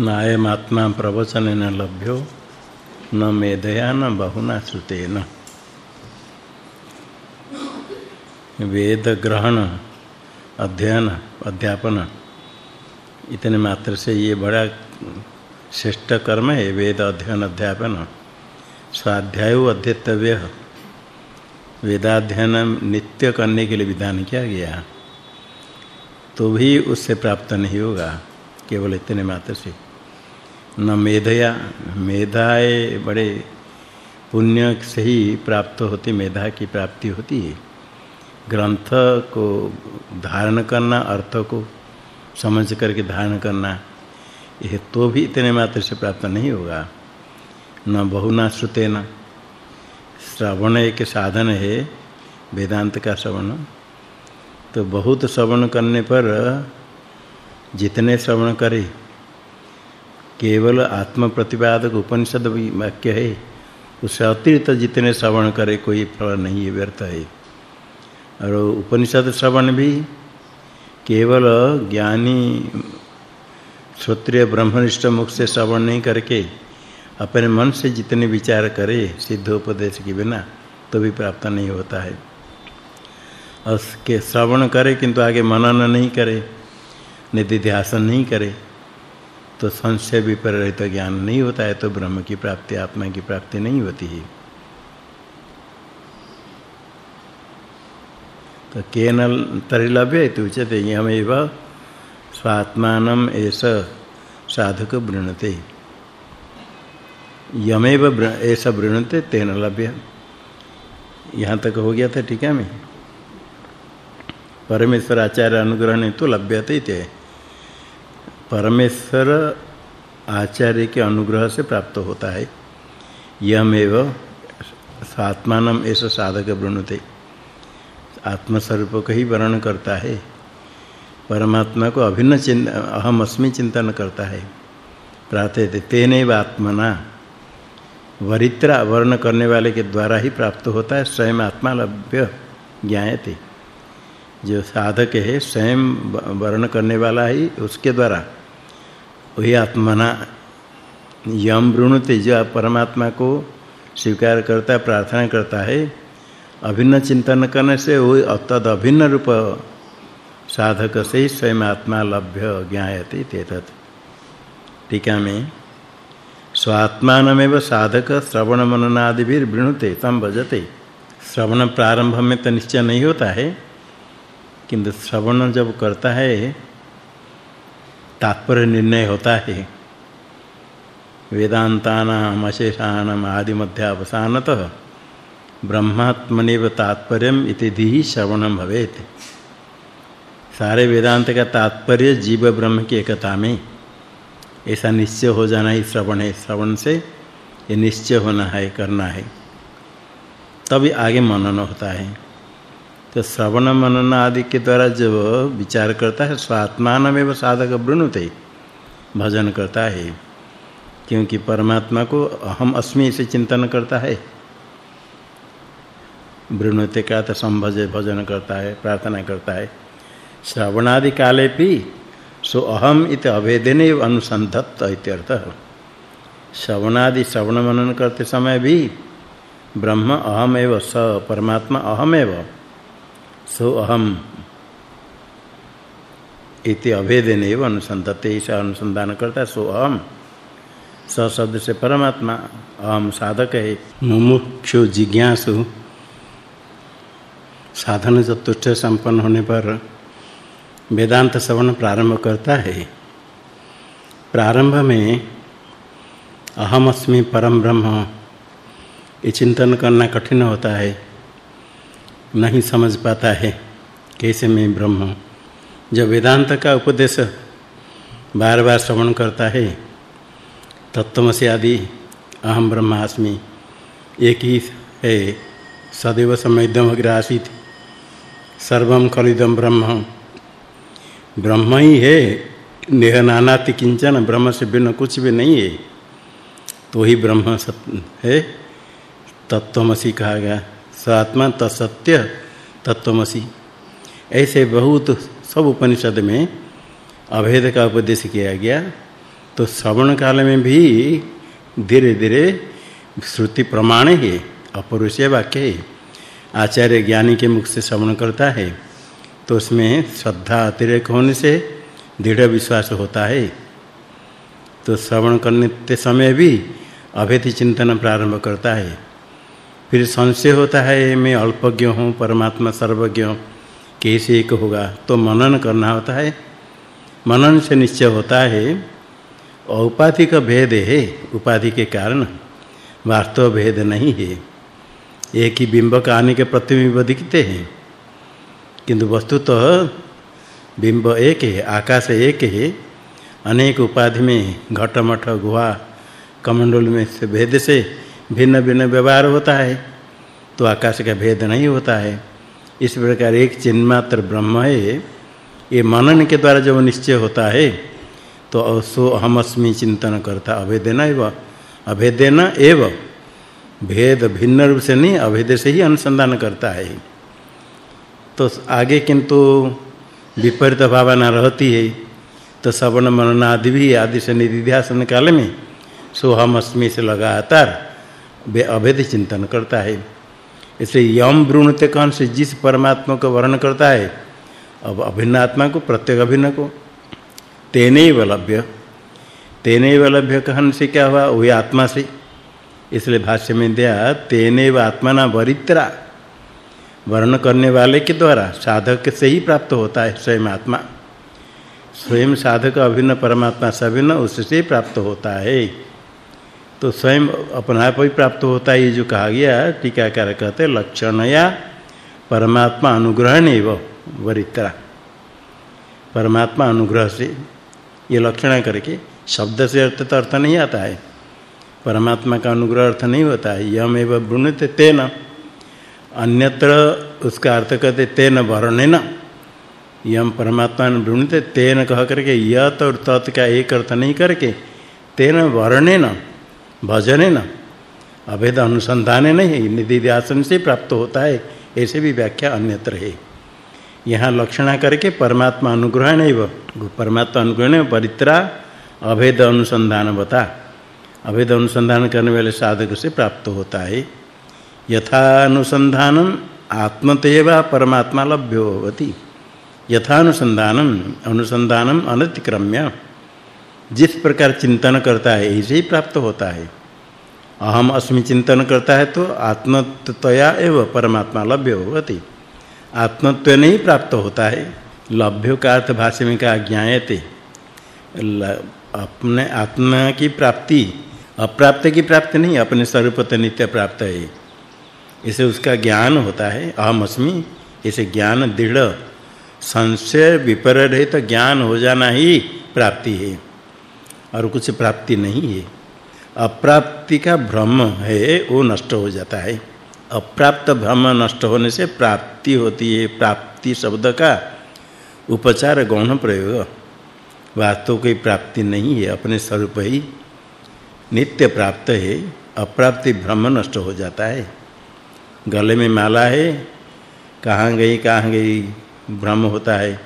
नायमात्मा प्रवचन न लभ्यो न मेधया न बहुना श्रुतेन। वेद ग्रहण अध्ययन, अध्यापन, इतने मात्र से ये बड़ा श्रेष्ठ कर्म है, वेद अध्ययन, अध्यापन। स्वाध्याय अध्येतव्य। वेदाध्ययन नित्य करने के लिए विधान किया गया। तो भी उससे प्राप्त नहीं होगा, केवल इतने मात्र से। न मेधया, मेधाए बड़े पुण्य से ही प्राप्त होती, मेधा की प्राप्ति होती है। ग्रंथ को धारण करना, अर्थ को समझ करके धारण करना, यह तो भी इतने मात्र से प्राप्त नहीं होगा। न बहुना श्रुतेन। श्रवण एक साधन है, वेदांत का श्रवण। तो बहुत श्रवण करने पर जितने श्रवण करे केवल आत्म प्रतिपादक उपनिषद वाक्य है। उससे अतिरिक्त जितने श्रवण करे, कोई फल नहीं है व्यर्थ है। और उपनिषद श्रवण भी केवल ज्ञानी श्रोत्रिय ब्रह्मनिष्ठ मुख से श्रवण नहीं करके, अपने मन से जितने विचार करे, सिद्ध उपदेश के बिना तो भी प्राप्त नहीं होता है। उसके श्रवण करे, किंतु आगे मनन नहीं करे, निधिध्यासन नहीं करे। तो संशय विपरीत तो ज्ञान नहीं होता है तो ब्रह्म की प्राप्ति, आत्मा की प्राप्ति नहीं होती है। तो केन तरिलभ्य इति उच्यते यमेव स्वात्मानम एष साधक वृणते यमेव ऐसा वृणते तेन लभ्य। यहाँ तक हो गया था ठीक है मैं। परमेश्वर आचार्य अनुग्रह ने तो लभ्यते थे परमेश्वर आचार्य के अनुग्रह से प्राप्त होता है। यमेव स्वात्मानम ऐसा साधक वृणुते। आत्मस्वरूप को ही वर्ण करता है। परमात्मा को अभिन्न चिंत अहम अस्मि चिंतन करता है। प्रार्थयते तेनैव आत्मना। वरित्रा वर्ण करने वाले के द्वारा ही प्राप्त होता है। स्वयं आत्मा लभ्य ज्ञायते। जो साधक है, स्वयं वर्ण करने वाला ही उसके द्वारा वही आत्मना यम वृणुते जो परमात्मा को स्वीकार करता है, प्रार्थना करता है। अभिन्न चिंतन करने से वो तद अभिन्न रूप साधक से स्वयं आत्मा लभ्य ज्ञायते तेतत्। टीका में, स्वात्मानमेव साधक श्रवण मनन आदि भी वृणुते तम भजते। श्रवण प्रारंभ में तो निश्चय नहीं होता है, किंतु श्रवण जब करता है तात्पर्य निर्णय होता है। वेदांतानाम, अशेषाणाम आदि मध्यावसानतः ब्रह्मात्मनेव तात्पर्यम इति श्रवणम भवेत। सारे वेदांत का तात्पर्य जीव ब्रह्म की एकता में। ऐसा निश्चय हो जाना ही श्रवण है। श्रवण से ये निश्चय होना है, करना है। तभी आगे मनन होता है। तो श्रवण मनन आदि के द्वारा जब विचार करता है स्वात्मानमेव साधक वृणुते, भजन करता है। क्योंकि परमात्मा को अहम अस्मि से चिंतन करता है। वृणुते का तो संभज भजन करता है, प्रार्थना करता है। श्रवणादि काले भी, सो अहम इत अभेदने अनुसंधत्त इत्यर्थ। श्रवणादि श्रवण मनन करते समय भी ब्रह्म अहम एव स परमात्मा अहम एव सो अहम। इति अभेदने एव अनुसंधत्ते ऐसा अनुसंधान करता सो अहम। स शब्द से परमात्मा, अहम साधक है। मुमुक्षु जिज्ञासु। साधन चतुष्ट संपन्न होने पर वेदांत श्रवण प्रारंभ करता है। प्रारंभ में अहम अस्मि परम ब्रह्म। ये चिंतन करना कठिन होता है। नहीं समझ पाता है, कैसे मैं ब्रह्म जब वेदांत का उपदेश बार बार श्रवण करता है तत्वमसि आदि अहम ब्रह्मास्मि, एक ही है, सदैव समयदम अग्रासित सर्वम खलिदम ब्रह्म ब्रह्म ही है, नेह नानाति किंचन, ब्रह्म से भिन्न कुछ भी नहीं है। तो ही ब्रह्म सत्य है तत्वमसी कहा गया। स्वात्मा तत्सत्य तत्वमसी। ऐसे बहुत सब उपनिषद में अभेद का उपदेश किया गया। तो श्रवण काल में भी धीरे धीरे श्रुति प्रमाण है अपरुषीय वाक्य है। आचार्य ज्ञानी के मुख से श्रवण करता है तो उसमें श्रद्धा अतिरेक होने से दृढ़ विश्वास होता है। तो श्रवण करने समय भी अभेद चिंतन प्रारंभ करता है। फिर संशय होता है, मैं अल्पज्ञ हूँ, परमात्मा सर्वज्ञ कैसे एक होगा? तो मनन करना होता है। मनन से निश्चय होता है, औपाधि का भेद है, उपाधि के कारण वास्तव भेद नहीं है। एक ही बिंब का आने के प्रतिबिंब दिखते हैं। किंतु वस्तु तो बिंब एक है, आकाश एक है। अनेक उपाधि में घटमठ, गुहा, कमंडल में से भेद से भिन्न भिन्न व्यवहार होता है तो आकाश का भेद नहीं होता है। इस प्रकार एक चिन्ह मात्र ब्रह्म है, ये मनन के द्वारा जब निश्चय होता है तो सो अहमस्मि चिंतन करता, अभेदेन एव अभेदेन एव। भेद भिन्न रूप से नहीं, अभेद से ही अनुसंधान करता है। तो आगे किंतु विपरीत भावना रहती है तो श्रवण मनन आदि भी आदि से निधिध्यासन काल में सो हम अस्मि से लगातार अभेद चिंतन करता है। इसलिए यम ब्रूणते कौन से जिस परमात्मा को वर्ण करता है, अब अभिन्न आत्मा को प्रत्येक अभिन्न को। तेने वलभ्य। तेने लभ्य कहन से क्या हुआ? वही आत्मा से। इसलिए भाष्य में दिया, तेने व आत्मना वरित्रा। वर्ण करने वाले के द्वारा साधक से ही प्राप्त होता है स्वयं आत्मा। स्वयं साधक अभिन्न, परमात्मा सभिन्न उससे प्राप्त होता है। तो स्वयं अपना ही प्राप्त होता है, ये जो कहा गया टीकाकार कहते लक्षण या परमात्मा अनुग्रहण एवं वरित्रा। परमात्मा अनुग्रह से ये लक्षण करके, शब्द से अर्थ तो अर्थ नहीं आता है। परमात्मा का अनुग्रह अर्थ नहीं होता है, यम एवं ब्रुणते तेन। अन्यत्र उसका अर्थ कहते तेन वर्णेन। यम परमात्मा ब्रुणते तेन कह करके, यत और तत् का एक अर्थ नहीं करके, तेन वर्णेन भजनेन अभेद अनुसंधान नहीं, निधि आसन से प्राप्त होता है, ऐसे भी व्याख्या अन्यत्र है। यहाँ लक्षणा करके परमात्मा अनुग्रह नहीं वो। परमात्मा अनुग्रह नहीं परित्रा, अभेद अनुसंधान बता। अभेद अनुसंधान करने वाले साधक से प्राप्त होता है। यथा अनुसंधानम आत्मतेवा परमात्मा लभ्यो होती यथा अनुसंधानम अनुसंधानम अनतिक्रम्य। जिस प्रकार चिंतन करता है ऐसे ही प्राप्त होता है। अहम अस्मि चिंतन करता है तो आत्मतया एवं परमात्मा लभ्य होती। आत्मत्व नहीं प्राप्त होता है, लभ्य का अर्थ भाष्य में कहा, ज्ञायते। अपने आत्मा की प्राप्ति, अप्राप्त की प्राप्ति नहीं, अपने स्वरूप तो नित्य प्राप्त है। इसे उसका ज्ञान होता है, अहम अस्मि, इसे ज्ञान दृढ़, संशय विपरीत है तो ज्ञान हो जाना ही प्राप्ति है। और कुछ प्राप्ति नहीं है। अप्राप्ति का भ्रम है, वो नष्ट हो जाता है। अप्राप्त भ्रम नष्ट होने से प्राप्ति होती है। प्राप्ति शब्द का उपचार गौण प्रयोग। वास्तव की प्राप्ति नहीं है, अपने स्वरूप ही नित्य प्राप्त है। अप्राप्ति भ्रम नष्ट हो जाता है। गले में माला है, कहाँ गई कहाँ गई, भ्रम होता है।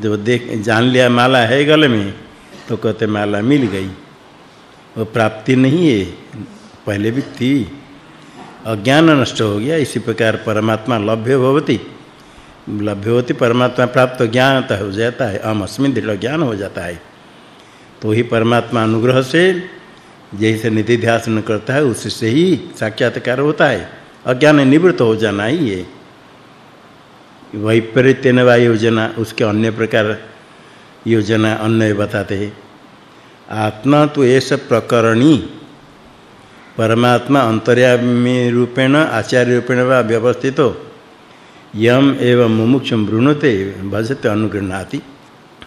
जब देख, जान लिया माला है गले में तो कहते माला मिल गई। वो प्राप्ति नहीं है, पहले भी थी। अज्ञान नष्ट हो गया, इसी प्रकार परमात्मा लभ्य भवति लभ्य होती, परमात्मा प्राप्त ज्ञान हो जाता है, अहम अस्मिन दृढ़ ज्ञान हो जाता है। तो ही परमात्मा अनुग्रह से जैसे निधि ध्यान करता है उससे ही साक्षात्कार होता है। अज्ञान निवृत्त हो जाना ही है। वैपरीत्यन वा योजना उसके अन्य प्रकार योजना अन्य बताते हैं। आत्मा तो ऐसा प्रकरणी, परमात्मा अंतर्यामी रूपेण आचार्य रूपेण वा व्यवस्थितो यम एवं मुमुक्षुम ब्रुणते भजते अनुगृह्णाति।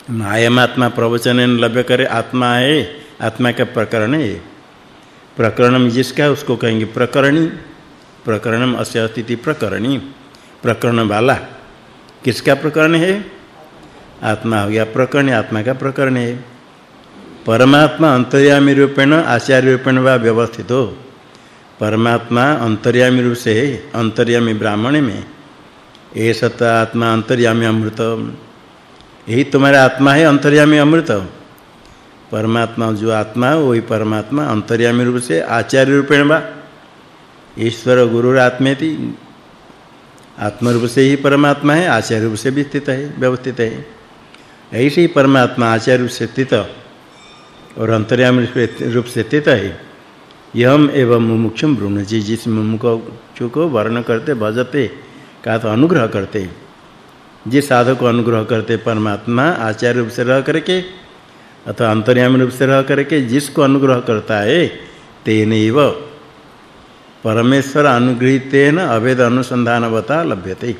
नायमात्मा प्रवचन लभ्य करे आत्मा है, आत्मा का प्रकरण है। प्रकरण में जिसका, उसको कहेंगे प्रकरणी। प्रकरणम अस्य अस्तिति प्रकरणी। प्रकरण वाला, किसका प्रकरण है? आत्मा हो गया प्रकरण आत्मा का प्रकरण? है परमात्मा अंतर्यामी रूपेण, आचार्य रूपेण वा व्यवस्थित हो। परमात्मा अंतर्यामी रूप से अंतर्यामी ब्राह्मण में। ये सत आत्मा अंतर्यामी अमृत। यही तुम्हारा आत्मा है, अंतर्यामी अमृत। परमात्मा जो आत्मा है वही परमात्मा अंतर्यामी रूप से, आचार्य रूपेण वा। ईश्वर गुरु आत्मेति। आत्म रूप से ही परमात्मा है, आचार्य रूप से भी स्थित है, व्यवस्थित है। ऐसे ही परमात्मा आचार्य रूप से स्थित और अंतर्यामी रूप से स्थित है। यम एवं मुमुक्षुम जी जिस मुमुक्षु को वर्ण करते भजते का तो अनुग्रह करते। जिस साधक को अनुग्रह करते, परमात्मा आचार्य रूप से रह करके, अथवा अंतर्यामी रूप से रह करके जिसको अनुग्रह करता है तेनैव परमेश्वर अनुग्रहितेन अभेद अनुसंधानवता लभ्यते।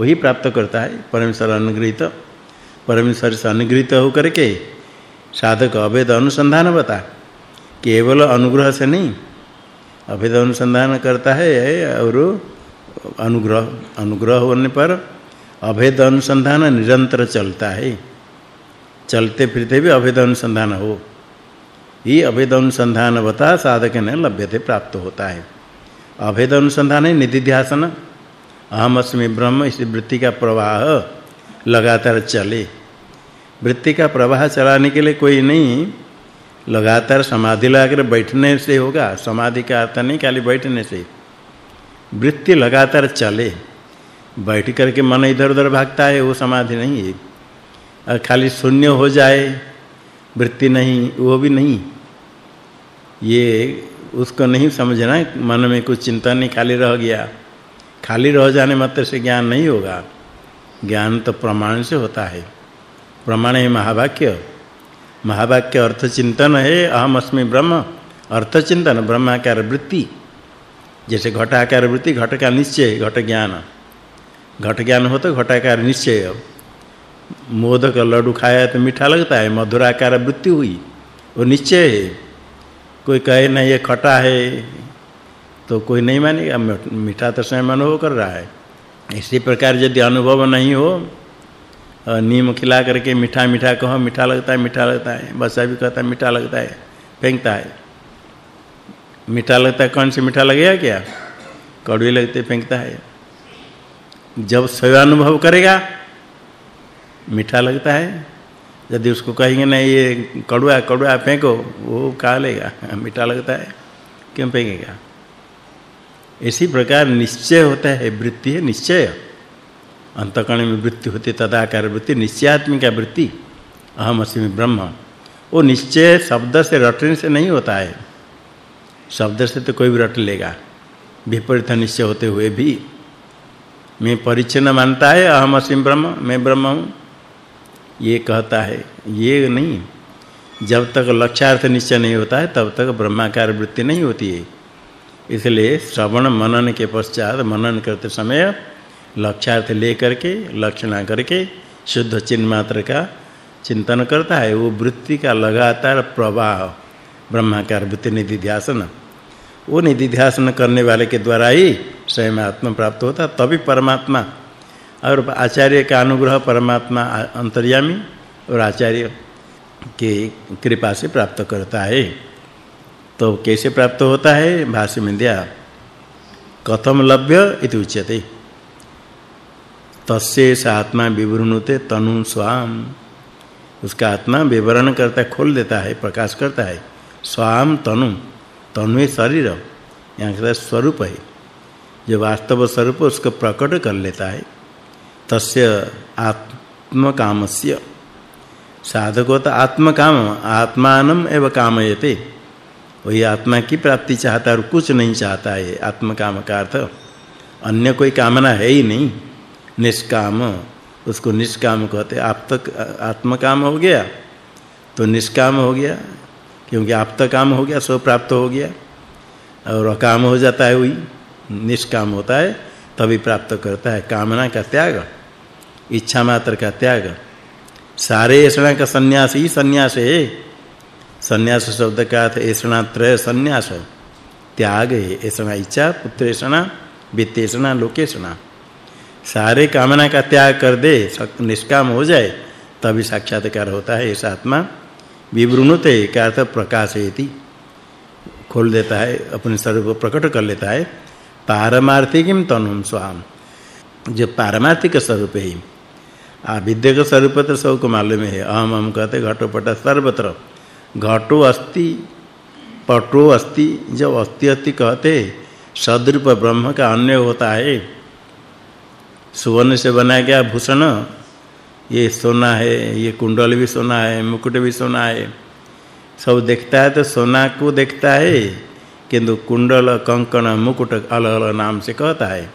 वही प्राप्त करता है, परमेश्वर अनुग्रहित। परमेश्वर से अनुग्रहित होकर के साधक अभेद अनुसंधान बता। केवल अनुग्रह से नहीं, अभेद अनुसंधान करता है और अनुग्रह अनुग्रह होने पर अभेद अनुसंधान निरंतर चलता है। चलते फिरते भी अभेद अनुसंधान हो। ये अभेद अनुसंधान बता साधक ने लभ्यते प्राप्त होता है। अभेद अनुसंधान है निधिध्यासन। अहम अस्मि ब्रह्म इस वृत्ति का प्रवाह लगातार चले। वृत्ति का प्रवाह चलाने के लिए कोई नहीं, लगातार समाधि लगाकर बैठने से होगा, समाधि का अर्थ नहीं खाली बैठने से। वृत्ति लगातार चले, बैठ करके मन इधर-उधर भागता है, वो समाधि नहीं है। और खाली शून्य हो जाए, वृत्ति नहीं, वो भी नहीं। ये उसको नहीं समझना, मन में कुछ चिंता नहीं, खाली रह गया। खाली रह जाने मात्र से ज्ञान नहीं होगा। ज्ञान तो प्रमाण से होता है। प्रमाण है महावाक्य। महावाक्य अर्थ चिंतन है अहम अस्मि ब्रह्म। अर्थ चिंतन ब्रह्माकार वृत्ति। जैसे घटाकार वृत्ति घट का निश्चय घट ज्ञान घट ज्ञान हो तो घटाकार निश्चय। मोदक लड्डू खाया तो मीठा लगता है, मधुराकार वृत्ति हुई, वो निश्चय है। कोई कहे ना ये खटा है। तो कोई नहीं मानेगा, मीठा तो स्वयं अनुभव कर रहा है। इसी प्रकार यदि अनुभव नहीं हो नीम खिला करके मीठा मीठा कहो, मीठा लगता है, मीठा लगता है। बच्चा भी कहता है, मीठा लगता है, फेंकता है। मीठा लगता है, कौन से मीठा लगेगा क्या? कड़वे लगते, फेंकता है। जब स्वयं करेगा, मीठा लगता है। यदि उसको कहेंगे, नहीं, ये कड़वा कड़वा फेंको, वो खा लेगा, मीठा लगता है, क्यों फेंकेगा? इसी प्रकार निश्चय होता है, वृत्ति है निश्चय। अंतकण में वृत्ति होती, तदाकार वृत्ति, निश्चयात्मिका वृत्ति अहम अस्मि ब्रह्म। वो निश्चय शब्द से रटने से नहीं होता है। शब्द से तो कोई भी रट लेगा। विपरीत निश्चय होते हुए भी। मैं परिचन्न मानता है अहम अस्मि ब्रह्म, मैं ब्रह्म हूँ। ये कहता है, ये नहीं। जब तक लक्ष्यार्थ निश्चय नहीं होता है, तब तक ब्रह्माकार वृत्ति नहीं होती है। इसलिए श्रवण मनन के पश्चात मनन करते समय लक्ष्यार्थ लेकर के, लक्षणा करके शुद्ध चिन्ह मात्र का चिंतन करता है। वो वृत्ति का लगातार प्रवाह ब्रह्माकार वृत्ति निधि ध्यासन वो निधि ध्यासन करने वाले के द्वारा ही स्वयं आत्मा प्राप्त होता, तभी परमात्मा और आचार्य का अनुग्रह परमात्मा अंतर्यामी और आचार्य के कृपा से प्राप्त करता है। तो कैसे प्राप्त होता है? भाष्य में दिया कथम लभ्य इति उच्यते। तस्य आत्मा विवृणुते तनु स्वाम। उसका आत्मा विवरण करता है, खोल देता है, प्रकाश करता है। स्वाम तनु तनु शरीर यहाँ का स्वरूप है। जो वास्तव स्वरूप उसको प्रकट कर लेता है। तस्य आत्म कामस्य साधको तो आत्म काम आत्मानम एव कामयते। वही आत्मा की प्राप्ति चाहता है और कुछ नहीं चाहता है आत्म काम का अर्थ। अन्य कोई कामना है ही नहीं। निष्काम, उसको निष्काम कहते आप तक आत्म काम हो गया तो निष्काम हो गया, क्योंकि आप तक काम हो गया, सो प्राप्त हो गया, और अकाम हो जाता है वही, निष्काम होता है, तभी प्राप्त करता है। कामना का त्याग, इच्छा मात्र का त्याग। सारे ऐसा का सन्यास ही सन्यास है। सन्यास शब्द का अर्थ ऐसा त्रय सन्यास त्याग है ऐसा इच्छा पुत्रेषणा वित्तेषणा लोकेषणा सारे कामना का त्याग कर दे निष्काम हो जाए, तभी साक्षात्कार होता है इस आत्मा। विवृणुते का अर्थ प्रकाशयति। खोल देता है, अपने स्वरूप प्रकट कर लेता है। पारमार्थिकम तनुम स्वाम। जो पारमार्थिक स्वरूप है विद्या का स्वरूप तो सबको मालूम है। अहम हम कहते घटोपट सर्वत्र। घटो अस्ति, पटो अस्ति जब अस्ति अस्ति कहते सदरूप ब्रह्म का अन्य होता है। सुवर्ण से बनाया गया भूषण? ये सोना है, ये कुंडल भी सोना है, मुकुट भी सोना है। सब देखता है तो सोना को देखता है, किंतु कुंडल, कंकण, मुकुट अलग-अलग नाम से कहता है।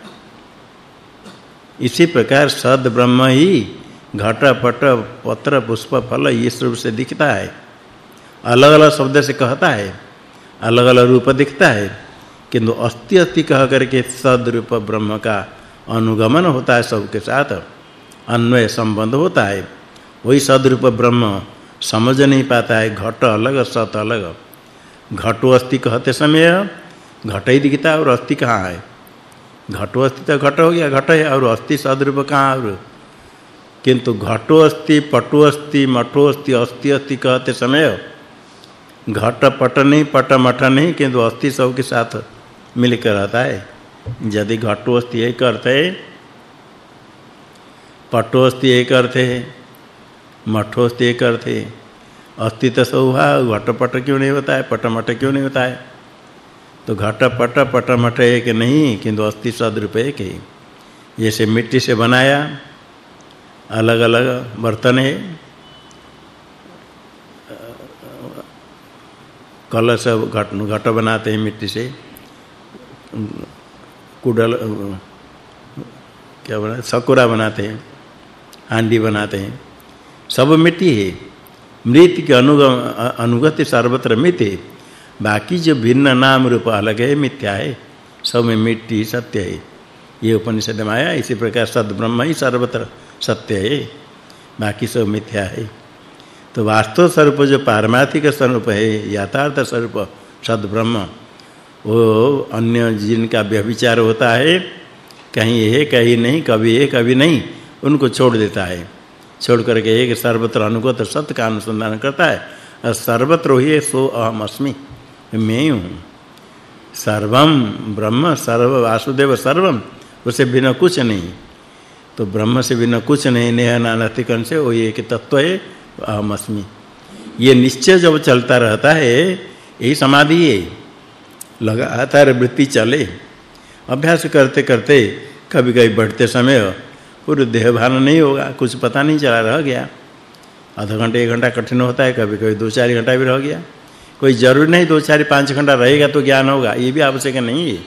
इसी प्रकार सद ब्रह्म ही घट पट पत्र, पुष्प, फल, ये रूप से दिखता है। अलग-अलग शब्द से कहता है अलग-अलग रूप दिखता है, किंतु अस्ति अस्ति कह करके सद रूप ब्रह्म का अनुगमन होता है सबके साथ, अन्वय संबंध होता है। वही सदरूप ब्रह्म समझ नहीं पाता है, घट अलग, सत अलग। घटो अस्ति कहते समय घट ही दिखता है और अस्ति कहाँ है? घटो अस्ति तो घट हो गया, घट है, और अस्ति सदरूप कहाँ और किंतु घटो अस्ति पटो अस्ति मठो अस्ति अस्ति अस्ति कहते समय घट पट नहीं, पट मठ नहीं, किंतु अस्ति सब के साथ मिलकर रहता है। यदि घटो अस्ति एक अर्थ है पटो अस्ति एक अर्थ है मठो अस्ति एक अर्थ है, अस्ति तो सब हुआ घट पट क्यों नहीं होता है पट मठ क्यों नहीं होता है? तो घट पट पट मठ एक नहीं, किंतु अस्ति सदरूप एक है। जैसे मिट्टी से बनाया, अलग-अलग बर्तन है। कलश घट घट बनाते हैं मिट्टी से। कुडल क्या बना, सकुरा बनाते हैं, हांडी बनाते हैं। सब मिट्टी है। मृत के अनुगम अनुगति सर्वत्र मित है। बाकी जो भिन्न नाम रूप अलग है, मिथ्या है, सब में मिट्टी सत्य है। ये उपनिषद में आया, इसी प्रकार सद ब्रह्म ही सर्वत्र सत्य है। बाकी सब मिथ्या है। तो वास्तव स्वरूप जो पारमार्थिक स्वरूप है, यथार्थ स्वरूप सद ब्रह्म वो अन्य जिनका व्यभिचार होता है, कहीं है, कहीं नहीं, कभी है, कभी नहीं, उनको छोड़ देता है। छोड़ करके एक सर्वत्र अनुगत सत्य का अनुसंधान करता है। और सर्वत्र ही सो अहम अस्मि, मैं हूँ सर्वम ब्रह्म, सर्व वासुदेव सर्वम, उसे बिना कुछ नहीं। तो ब्रह्म से बिना कुछ नहीं, नेह नानतिकन से वो एक तत्व है, अहम अस्मि। ये निश्चय जब चलता रहता है, यही समाधि है। लगातार वृत्ति चले। अभ्यास करते करते कभी कभी बढ़ते समय, पूरे देह भान नहीं होगा, कुछ पता नहीं चला, रह गया। आधा घंटे, एक घंटा कठिन होता है कभी कभी दो चार घंटा भी रह गया। कोई ज़रूरी नहीं, दो चार, पाँच घंटा रहेगा तो ज्ञान होगा, ये भी आवश्यक नहीं है।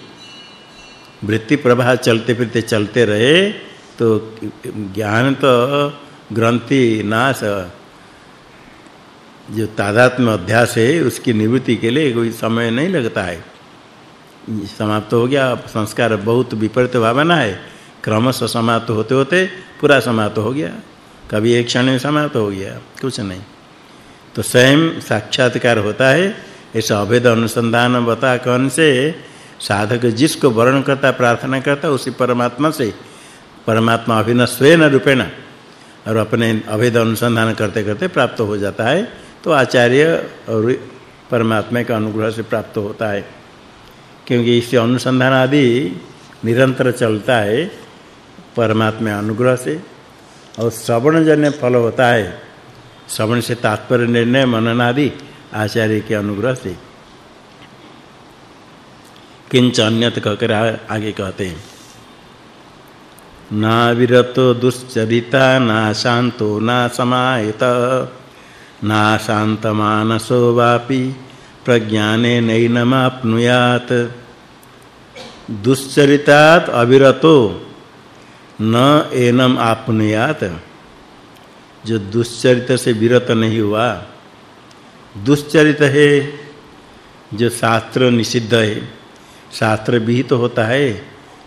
वृत्ति प्रवाह चलते फिरते चलते रहे तो ज्ञान तो ग्रंथि नाश, जो तादात्म्य अध्यास है, उसकी निवृत्ति के लिए कोई समय नहीं लगता है। समाप्त हो गया संस्कार बहुत विपरीत भावना है। क्रमशः समाप्त होते होते पूरा समाप्त हो गया। कभी एक क्षण में समाप्त हो गया, कुछ नहीं। तो स्वयं साक्षात्कार होता है। ऐसा अभेद अनुसंधान बता कौन से? साधक जिसको वर्ण करता प्रार्थना करता, उसी परमात्मा से। परमात्मा अभिन्न स्वयं रूपेण। और अपने अभेद अनुसंधान करते करते प्राप्त हो जाता है। तो आचार्य और परमात्मा के अनुग्रह से प्राप्त होता है। क्योंकि इससे अनुसंधान आदि निरंतर चलता है परमात्मा अनुग्रह से। और श्रवण जन्य फल होता है। श्रवण से तात्पर्य निर्णय मनन आदि आचार्य के अनुग्रह से। किंच अन्यत कहकर आगे कहते हैं। ना विरतो दुश्चरिता, ना शांतो, ना समाहित, ना शांतमानसो वापि। प्रज्ञाने नैनमाप्नुयात्। दुश्चरितात अविरतो न एनम आपनुयात। जो दुश्चरित से विरत नहीं हुआ, दुश्चरित है, जो शास्त्र निषिद्ध है, शास्त्र विहित तो होता है,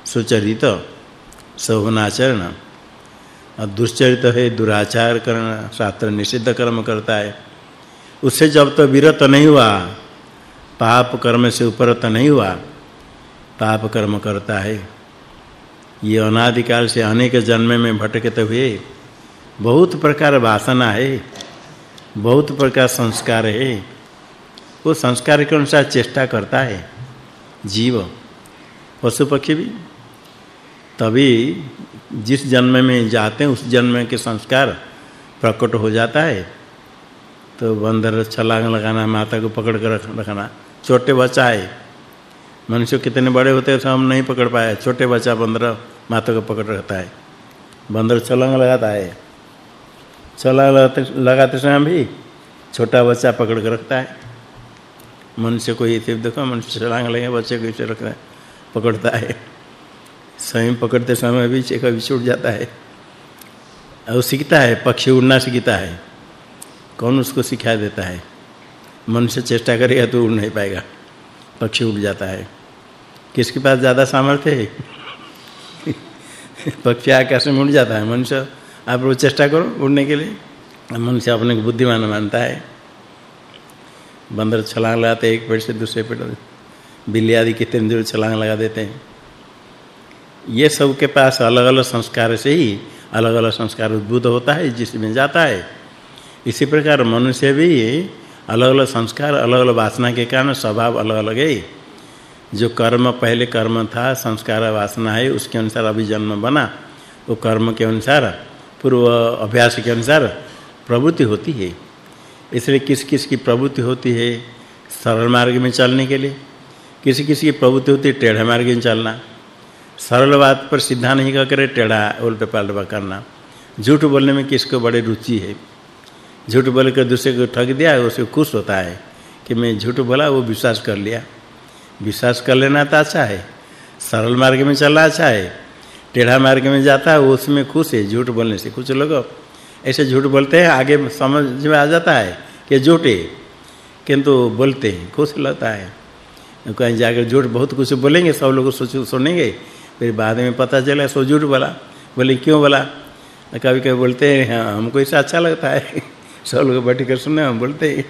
सुचरित, शोभनाचरण। और दुश्चरित है, दुराचार करना, शास्त्र निषिद्ध कर्म करता है। उससे जब तक तो विरत नहीं हुआ पाप कर्म से उपरत नहीं हुआ। पाप कर्म करता है। ये अनादिकाल से अनेक जन्म में भटकते हुए बहुत प्रकार वासना है, बहुत प्रकार संस्कार है। वो संस्कार के अनुसार चेष्टा करता है। जीव, पशु पक्षी भी। तभी जिस जन्म में जाते हैं, उस जन्म के संस्कार प्रकट हो जाता है। तो बंदर छलांग लगाना, माता को पकड़ कर रखना। छोटे बच्चा है। मनुष्य कितने बड़े होते हैं तो हम नहीं पकड़ पाए। छोटे बच्चा बंदर माता को पकड़ रखता है। बंदर छलांग लगाता है। छलांग लगाते समय भी छोटा बच्चा पकड़ कर रखता है। मनुष्य को ये देखो, मनुष्य छलांग लगे, बच्चे को इसे रखता है। पकड़ता है। स्वयं पकड़ते समय भी कभी छूट जाता है। और सीखता है, पक्षी उड़ना सीखता है। कौन उसको सिखा देता है? मनुष्य चेष्टा करेगा तो उड़ नहीं पाएगा। पक्षी उड़ जाता है। किसके पास ज़्यादा सामर्थ्य है? पक्षी आकाश में उड़ जाता है। मनुष्य, आप लोग चेष्टा करो उड़ने के लिए। मनुष्य अपने को बुद्धिमान मानता है। बंदर छलांग लगाते एक पेड़ से दूसरे पेड़ बिल्ली आदि कितने दूर छलांग लगा देते हैं। ये सब के पास अलग-अलग संस्कार से ही अलग-अलग संस्कार उद्भूत होता है, जिसमें जाता है। इसी प्रकार मनुष्य भी अलग-अलग संस्कार, अलग-अलग वासना के कारण स्वभाव अलग-अलग है। जो कर्म, पहले कर्म था, संस्कार वासना है, उसके अनुसार अभी जन्म बना। वो कर्म के अनुसार, पूर्व अभ्यास के अनुसार प्रवृत्ति होती है। इसलिए किस-किस की प्रवृत्ति होती है? सरल मार्ग में चलने के लिए। किसी-किसी की प्रवृत्ति होती है? टेढ़े मार्ग में चलना। सरल बात पर सिद्धा नहीं का करे टेढ़ा उल्टे पाल्टा करना। झूठ बोलने में किसको बड़े रुचि है? झूठ बोल कर दूसरे को ठग दिया उसे खुश होता है कि मैं झूठ बोला वो विश्वास कर लिया। विश्वास कर लेना तो अच्छा है सरल मार्ग में चलना अच्छा है टेढ़ा मार्ग में जाता है उसमें खुश है झूठ बोलने से कुछ लोग ऐसे झूठ बोलते हैं आगे समझ में आ जाता है कि झूठ है किंतु बोलते हैं खुश लगता है। कहीं जाकर झूठ बहुत कुछ बोलेंगे सब लोग सोच सुनेंगे फिर बाद में पता चला सो झूठ बोला बोले क्यों बोला? कभी कभी बोलते हैं हाँ, हमको ऐसा अच्छा लगता है। सब लोग बैठ कर सुनने हम बोलते हैं,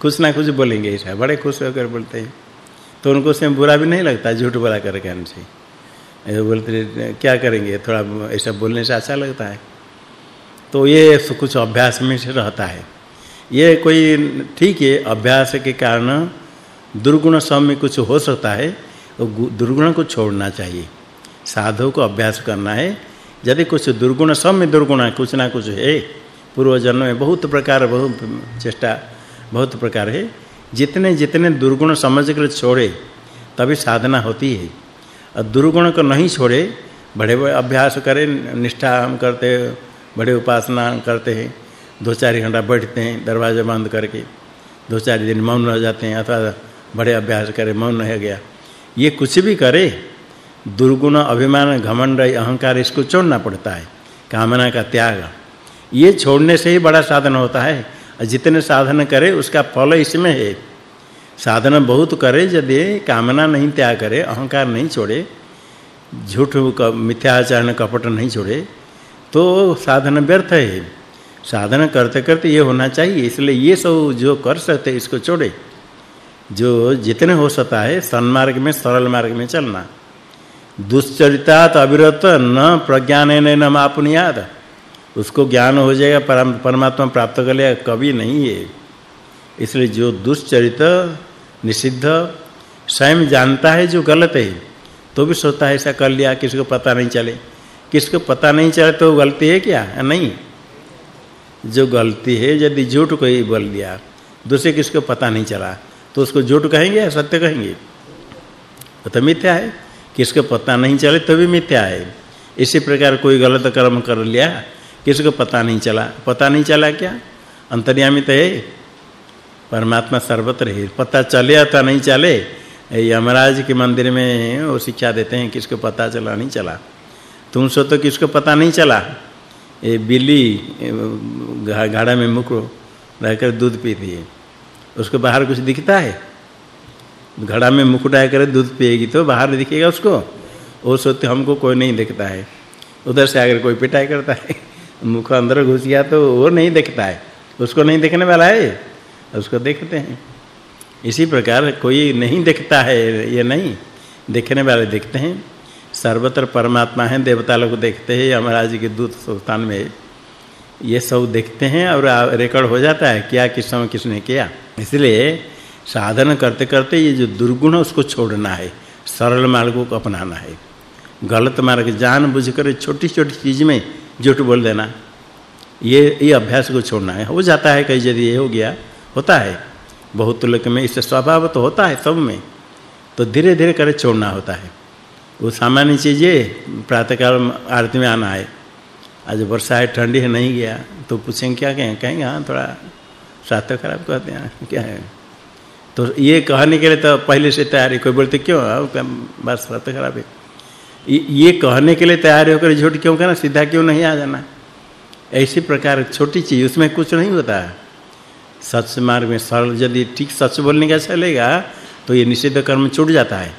कुछ ना कुछ बोलेंगे ऐसा, बड़े खुश होकर बोलते हैं। तो उनको से बुरा भी नहीं लगता, झूठ बोला कर कहने से ऐसे बोलते क्या करेंगे? थोड़ा ऐसा बोलने से अच्छा लगता है। तो ये कुछ अभ्यास में से रहता है। ये कोई ठीक है, अभ्यास के कारण दुर्गुण सब में कुछ हो सकता है तो दुर्गुण को छोड़ना चाहिए। साधु को अभ्यास करना है। यदि कुछ दुर्गुण, सब में दुर्गुण कुछ ना कुछ है पूर्व जन्म में बहुत प्रकार, बहुत चेष्टा, बहुत प्रकार है। जितने जितने दुर्गुण समझ कर छोड़े, तभी साधना होती है। और दुर्गुण को नहीं छोड़े, बड़े बड़े अभ्यास करें, निष्ठा हम करते, बड़े उपासना करते हैं। दो चार घंटा बैठते हैं, दरवाज़ा बंद करके, दो चार दिन मौन रह जाते हैं, अथवा बड़े अभ्यास करें, मौन रह गया। ये कुछ भी करे, दुर्गुण, अभिमान, घमंड, अहंकार, इसको छोड़ना पड़ता है। कामना का त्याग। ये छोड़ने से ही बड़ा साधन होता है। जितने साधन करे, उसका फल इसमें है। साधन बहुत करे, यदि कामना नहीं त्याग करे, अहंकार नहीं छोड़े, झूठ का, मिथ्याचरण, कपट नहीं छोड़े तो साधन व्यर्थ है। साधन करते करते ये होना चाहिए, इसलिए ये सब जो कर सकते, इसको छोड़े। जो जितने हो सकता है, सन्मार्ग में, सरल मार्ग में चलना। दुश्चरितात अविरत, न प्रज्ञानेन, न मापुनियाद। उसको ज्ञान हो जाएगा, परम, परमात्मा प्राप्त कर लिया कभी नहीं है इसलिए जो दुश्चरित निषिद्ध, स्वयं जानता है जो गलत है तो भी सोचता है, ऐसा कर लिया, किसी को पता नहीं चले। किसको पता नहीं चले तो गलती है क्या? नहीं। जो गलती है, यदि झूठ कोई बोल दिया, दूसरे किसको पता नहीं चला तो उसको झूठ कहेंगे या सत्य कहेंगे? तो मिथ्या है। किसको पता नहीं चले तो भी मिथ्या है। इसी प्रकार कोई गलत कर्म कर लिया किसको पता नहीं चला? पता नहीं चला क्या? अंतर्यामी तो है। परमात्मा सर्वत्र है। पता चले अथवा नहीं चले यमराज के मंदिर में वो शिक्षा देते हैं, किसको पता चला नहीं चला? तुम सो तो किसको पता नहीं चला? ये बिल्ली घाड़ा में मुख रहकर दूध पीती है। उसको बाहर कुछ दिखता है? घड़ा में मुख कर दूध पिएगी तो बाहर दिखेगा उसको। वो सोते हमको कोई नहीं दिखता है। उधर से अगर कोई पिटाई करता है। मुख अंदर घुस गया तो वो नहीं देखता है। उसको नहीं देखने वाला है? उसको देखते हैं। इसी प्रकार कोई नहीं दिखता है ये नहीं? देखने वाले देखते हैं। सर्वत्र परमात्मा है देवता लोग देखते हैं, यमराज के दूत स्थान में। ये सब देखते हैं और रिकॉर्ड हो जाता है, क्या, किस समय, किसने किया। इसलिए साधन करते करते ये जो दुर्गुण है, उसको छोड़ना है। सरल मार्ग को अपनाना है। गलत मार्ग जान बुझकर छोटी-छोटी चीज़ में झूठ बोल देना। ये ये अभ्यास को छोड़ना है। हो जाता है कई यदि ये हो गया। होता है। बहुत लोग में इससे स्वभाव तो होता है सब में। तो धीरे-धीरे करे छोड़ना होता है। वो सामान्य चीज़ है प्रातःकाल आरती में आना है। आज वर्षा है ठंडी है, नहीं गया। तो पूछेंगे, क्या कहें? कहेंगे, हाँ, थोड़ा स्वास्थ्य खराब कहते हैं क्या है? तो ये कहने के लिए तो पहले से तैयारी। कोई बोलते, क्यों? बस स्वास्थ्य खराब है? ये कहने के लिए तैयार होकर झूठ क्यों कहना? सीधा क्यों नहीं आ जाना? ऐसी प्रकार छोटी चीज़, उसमें कुछ नहीं होता। सच मार्ग में सरल यदि ठीक सच बोलने का चलेगा तो ये निषिद्ध कर्म छूट जाता है।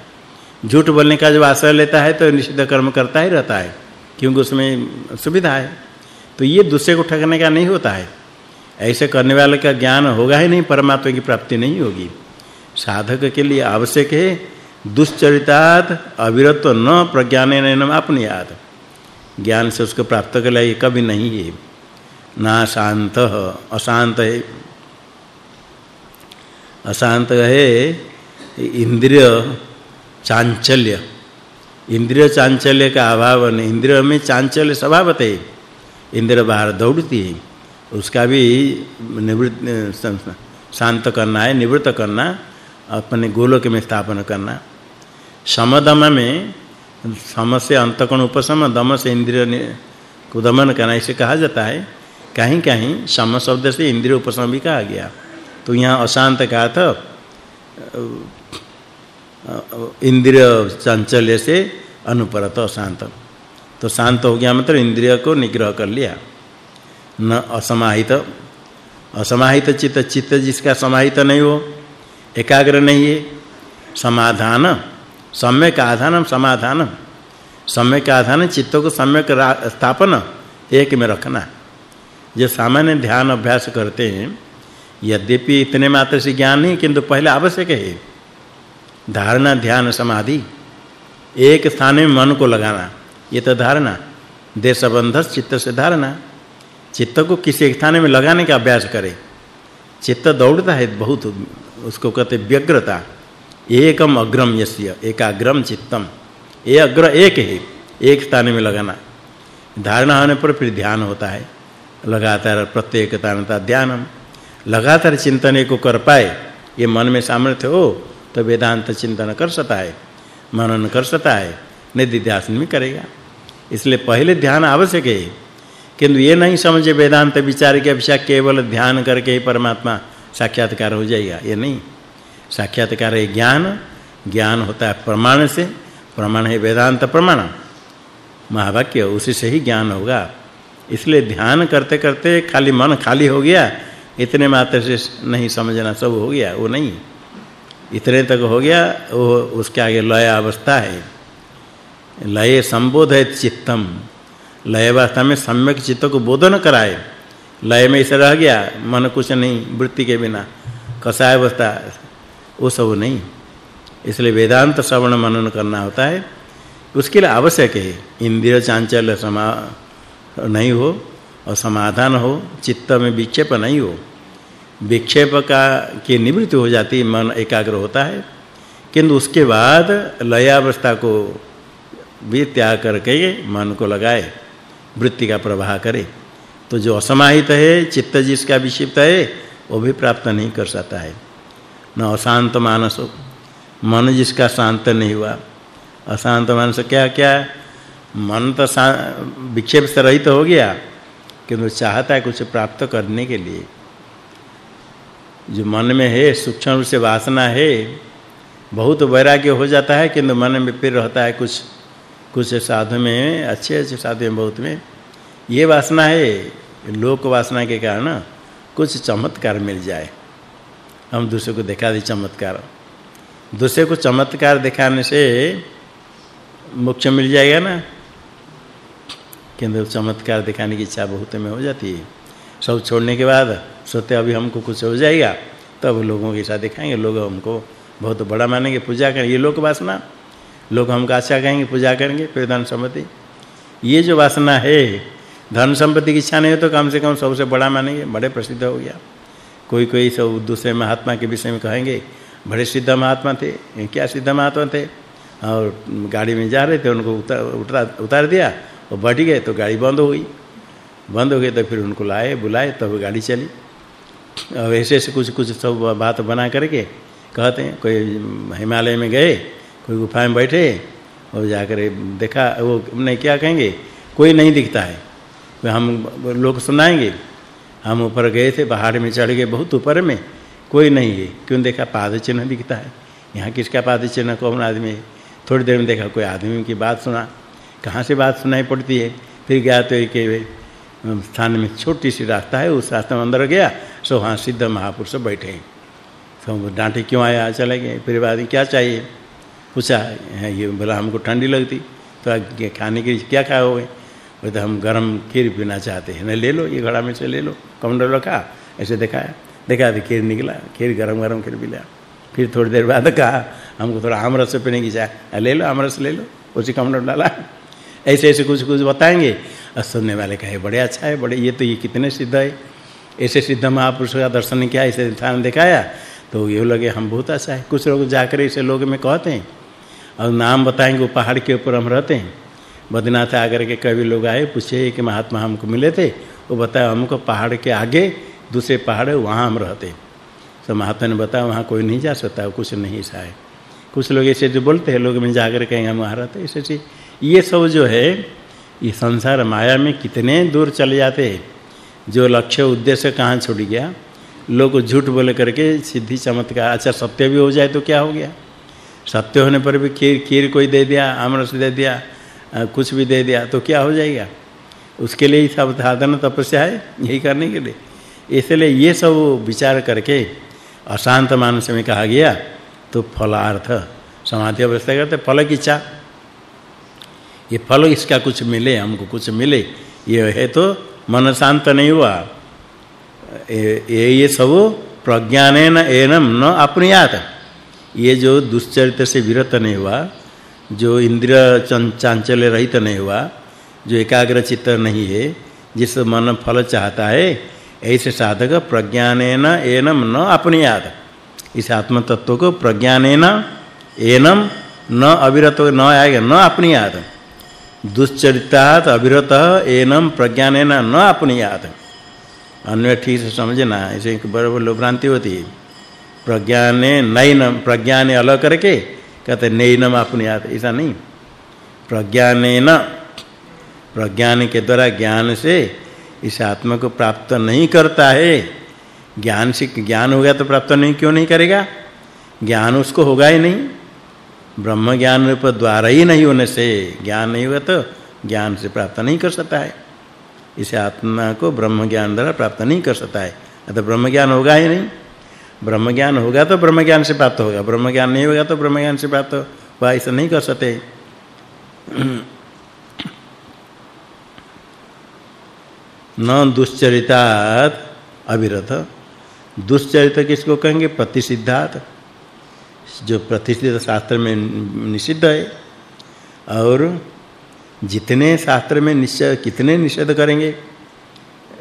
झूठ बोलने का जब आश्रय लेता है तो निषिद्ध कर्म करता ही रहता है, क्योंकि उसमें सुविधा है। तो ये दूसरे को ठगने का नहीं होता है। ऐसे करने वाले का ज्ञान होगा ही नहीं, परमात्मा की प्राप्ति नहीं होगी। साधक के लिए आवश्यक है दुश्चरितात, अविरत न प्रज्ञानेन अपनियात ज्ञान से उसको प्राप्त कर लिए कभी नहीं है। ना शांत अशांत है। अशांत है इंद्रिय चांचल्य। इंद्रिय चांचल्य का अभाव इंद्रिय में चांचल्य स्वभावत है। इंद्रिय बाहर दौड़ती है। उसका भी निवृत्त शांत करना है, निवृत्त करना, अपने गोलोक में स्थापन करना। समदम में सम से अंतकोण उपसम दम से इंद्रिय को दमन करना इसे कहा जाता है। कहीं कहीं सम शब्द से इंद्रिय उपसम भी कहा गया। तो यहाँ अशांत का अर्थ इंद्रिय चंचल्य से अनुपरत अशांत। तो शांत हो गया मतलब इंद्रिय को निग्रह कर लिया। न असमाहित। असमाहित चित्त चित्त जिसका समाहित नहीं हो, एकाग्र नहीं है, समाधान। सम्यक आधानम समाधान। सम्यक आधान चित्त को सम्यक स्थापन एक में रखना। जो सामान्य ध्यान अभ्यास करते हैं, यद्यपि इतने मात्र से ज्ञान नहीं, किंतु पहले आवश्यक है। धारणा, ध्यान, समाधि, एक स्थान में मन को लगाना, ये तो धारणा। देशबंध चित्त से धारणा। चित्त को किसी एक स्थान में लगाने का अभ्यास करे। चित्त दौड़ता है बहुत, उसको कहते व्यग्रता। एकम अग्रम यस्य, एकाग्रम चित्तम। ये अग्र एक है, एक स्थान में लगाना। धारणा होने पर फिर ध्यान होता है। लगातार प्रत्येकता ध्यानम। लगातार चिंतन को कर पाए, ये मन में सामर्थ्य हो तो वेदांत चिंतन कर सकता है, मनन कर सकता है, निधिध्यासन में करेगा। इसलिए पहले ध्यान आवश्यक है, किंतु ये नहीं समझे वेदांत विचार के अपेक्षा केवल ध्यान करके ही परमात्मा साक्षात्कार हो जाएगा, ये नहीं। साक्षात्कार है ज्ञान ज्ञान होता है प्रमाण से, प्रमाण है वेदांत प्रमाण। महावाक्य, उसी से ही ज्ञान होगा। इसलिए ध्यान करते करते खाली मन खाली हो गया, इतने मात्र से नहीं समझना सब हो गया, वो नहीं। इतने तक हो गया, वो उसके आगे लय अवस्था है। लय संबोधित चित्तम। लय अवस्था में सम्यक चित्त को बोधन कराए। लय में इसे रह गया, मन कुछ नहीं, वृत्ति के बिना। कसाय अवस्था वो सब नहीं। इसलिए वेदांत श्रवण मनन करना होता है। उसके लिए आवश्यक है, इंद्रिय चांचल्य समा नहीं हो और समाधान हो, चित्त में विक्षेप नहीं हो। विक्षेप का, की निवृत्ति हो जाती मन एकाग्र होता है। किंतु उसके बाद लयावस्था को भी त्याग करके मन को लगाए, वृत्ति का प्रवाह करे। तो जो असमाहित है, चित्त जिसका विक्षिप्त है, वो भी प्राप्त नहीं कर सकता है। न अशांत मानस मन जिसका शांत नहीं हुआ। अशांत मानस क्या क्या? मन तो विक्षेप से रहित हो गया, किंतु चाहता है कुछ प्राप्त करने के लिए। जो मन में है, सूक्ष्म रूप से वासना है, बहुत वैराग्य हो जाता है, किंतु मन में फिर रहता है कुछ कुछ साधु में, अच्छे अच्छे साधु में बहुत में। ये वासना है, लोक वासना के कारण कुछ चमत्कार मिल जाए। हम दूसरे को दिखा दे चमत्कार। दूसरे को चमत्कार दिखाने से मोक्ष मिल जाएगा ना? किंतु चमत्कार दिखाने की इच्छा बहुत में हो जाती है। सब छोड़ने के बाद सोते अभी हमको कुछ हो जाएगा, तब लोगों के साथ दिखाएँगे। लोग हमको बहुत बड़ा मानेंगे, पूजा करेंगे। ये लोक वासना। लोग हमको अच्छा कहेंगे पूजा करेंगे, फिर धन संपत्ति। ये जो वासना है, धन संपत्ति की इच्छा नहीं हो तो कम से कम सबसे बड़ा मानेंगे, बड़े प्रसिद्ध हो गया। कोई कोई सब दूसरे महात्मा के विषय में कहेंगे, बड़े सिद्ध महात्मा थे क्या सिद्ध महात्मा थे? और गाड़ी में जा रहे थे, उनको उतार उतार दिया, वो बढ़ गए तो गाड़ी बंद हो गई। बंद हो गए तो फिर उनको लाए, बुलाए, तब गाड़ी चली। और ऐसे ऐसे कुछ कुछ सब बात बना करके कहते हैं, कोई हिमालय में गए, कोई गुफा में बैठे और जाकर देखा, वो, नहीं, क्या कहेंगे? कोई नहीं दिखता है। हम लोग सुनाएँगे। हम ऊपर गए थे, पहाड़ में चढ़ गए, बहुत ऊपर में। कोई नहीं है। क्यों देखा? पाद चिन्ह दिखता है। यहाँ किसका पाद चिन्ह? कौन आदमी है? थोड़ी देर में देखा, कोई आदमी की बात सुना। कहाँ से बात सुनाई पड़ती है? फिर गया तो एक स्थान में छोटी सी रास्ता है, उस रास्ते में अंदर गया, सो वहाँ सिद्ध महापुरुष बैठे हैं। तो डांटे, क्यों आया? चले गए। फिर बाद क्या चाहिए? पूछा, ये बोला हमको ठंडी लगती। तो खाने के लिए क्या खाओगे? बोले तो हम गरम खीर पीना चाहते हैं। ना ले लो, ये घड़ा में से ले। लो कमंडल रखा ऐसे दिखाया। देखा तो खीर निकला, खीर गरम गरम खीर पिला। फिर थोड़ी देर बाद कहा, हमको थोड़ा आम रस पीने की चाह। ले लो आम रस ले लो, उसी कमंडल डाला ऐसे ऐसे कुछ कुछ बताएँगे। और सुनने वाले कहे बड़े अच्छा है बड़े ये तो ये कितने सिद्ध है। ऐसे सिद्ध महापुरुष का दर्शन किया, ऐसे स्थान दिखाया? तो ये लगे हम बहुत अच्छा है। कुछ लोग जाकर ऐसे लोग में कहते हैं और नाम बताएँगे, वो पहाड़ के ऊपर हम रहते हैं। बद्रीनाथ आकर के कभी लोग आए, पूछे कि महात्मा हमको मिले थे? वो बताया हमको पहाड़ के आगे, दूसरे पहाड़ है, वहाँ हम रहते तो महात्मा ने बताया, वहाँ कोई नहीं जा सकता, कुछ नहीं सा है कुछ लोग ऐसे जो बोलते हैं, लोग में जाकर कहेंगे, हम वहाँ रहते ऐसे ऐसे ये सब जो है, ये संसार माया में कितने दूर चले जाते हैं, जो लक्ष्य उद्देश्य कहाँ छूट गया? लोग झूठ बोले करके सिद्धि चमत्कार अच्छा सत्य भी हो जाए तो क्या हो गया? सत्य होने पर भी खीर खीर कोई दे दिया, आमरस दे दिया कुछ भी दे दिया तो क्या हो जाएगा? उसके लिए ही सब साधन तपस्या है, यही करने के लिए। इसलिए ये सब विचार करके अशांत मानस में कहा गया तो फलार्थ, समाधि अवस्था करते फल की इच्छा। ये फल इसका कुछ मिले, हमको कुछ मिले, ये है तो मन शांत नहीं हुआ। ये ये सब प्रज्ञानेन एनम न अपनियात ये जो दुश्चरित्र से विरत नहीं हुआ जो इंद्रिय चांचल्य रहित नहीं हुआ, जो एकाग्र चित्त नहीं है, जिस मन फल चाहता है, ऐसे साधक प्रज्ञानेन एनम न अपनियात इस आत्म तत्व को प्रज्ञानेन एनम न अविरत, न आएगा, न अपनियात दुश्चरितात् अविरत एनम प्रज्ञानेन न अपनियात अन्य ठीक से समझना, ऐसे एक बराबर लो भ्रांति होती है। प्रज्ञाने नैनम, प्रज्ञाने अलग करके कहते, नैनम अपनियात ऐसा नहीं। प्रज्ञाने न प्रज्ञान के द्वारा ज्ञान से इस आत्मा को प्राप्त नहीं करता है। ज्ञान से ज्ञान हो गया तो प्राप्त नहीं, क्यों नहीं करेगा? ज्ञान उसको होगा ही नहीं। ब्रह्म ज्ञान रूप द्वारा ही नहीं होने से ज्ञान नहीं हुआ तो ज्ञान से प्राप्त नहीं कर सकता है। इसे आत्मा को ब्रह्म ज्ञान द्वारा प्राप्त नहीं कर सकता है। अतः ब्रह्म ज्ञान होगा ही नहीं। ब्रह्म ज्ञान होगा तो ब्रह्म ज्ञान से प्राप्त होगा। ब्रह्म ज्ञान नहीं होगा तो ब्रह्म ज्ञान से प्राप्त होगा ऐसा नहीं कर सकते। न दुश्चरितात् अविरत। दुश्चरित किसको कहेंगे? प्रतिसिद्धात। जो प्रतिष्ठित शास्त्र में निषिद्ध है। और जितने शास्त्र में निश्चय कितने निषेध करेंगे?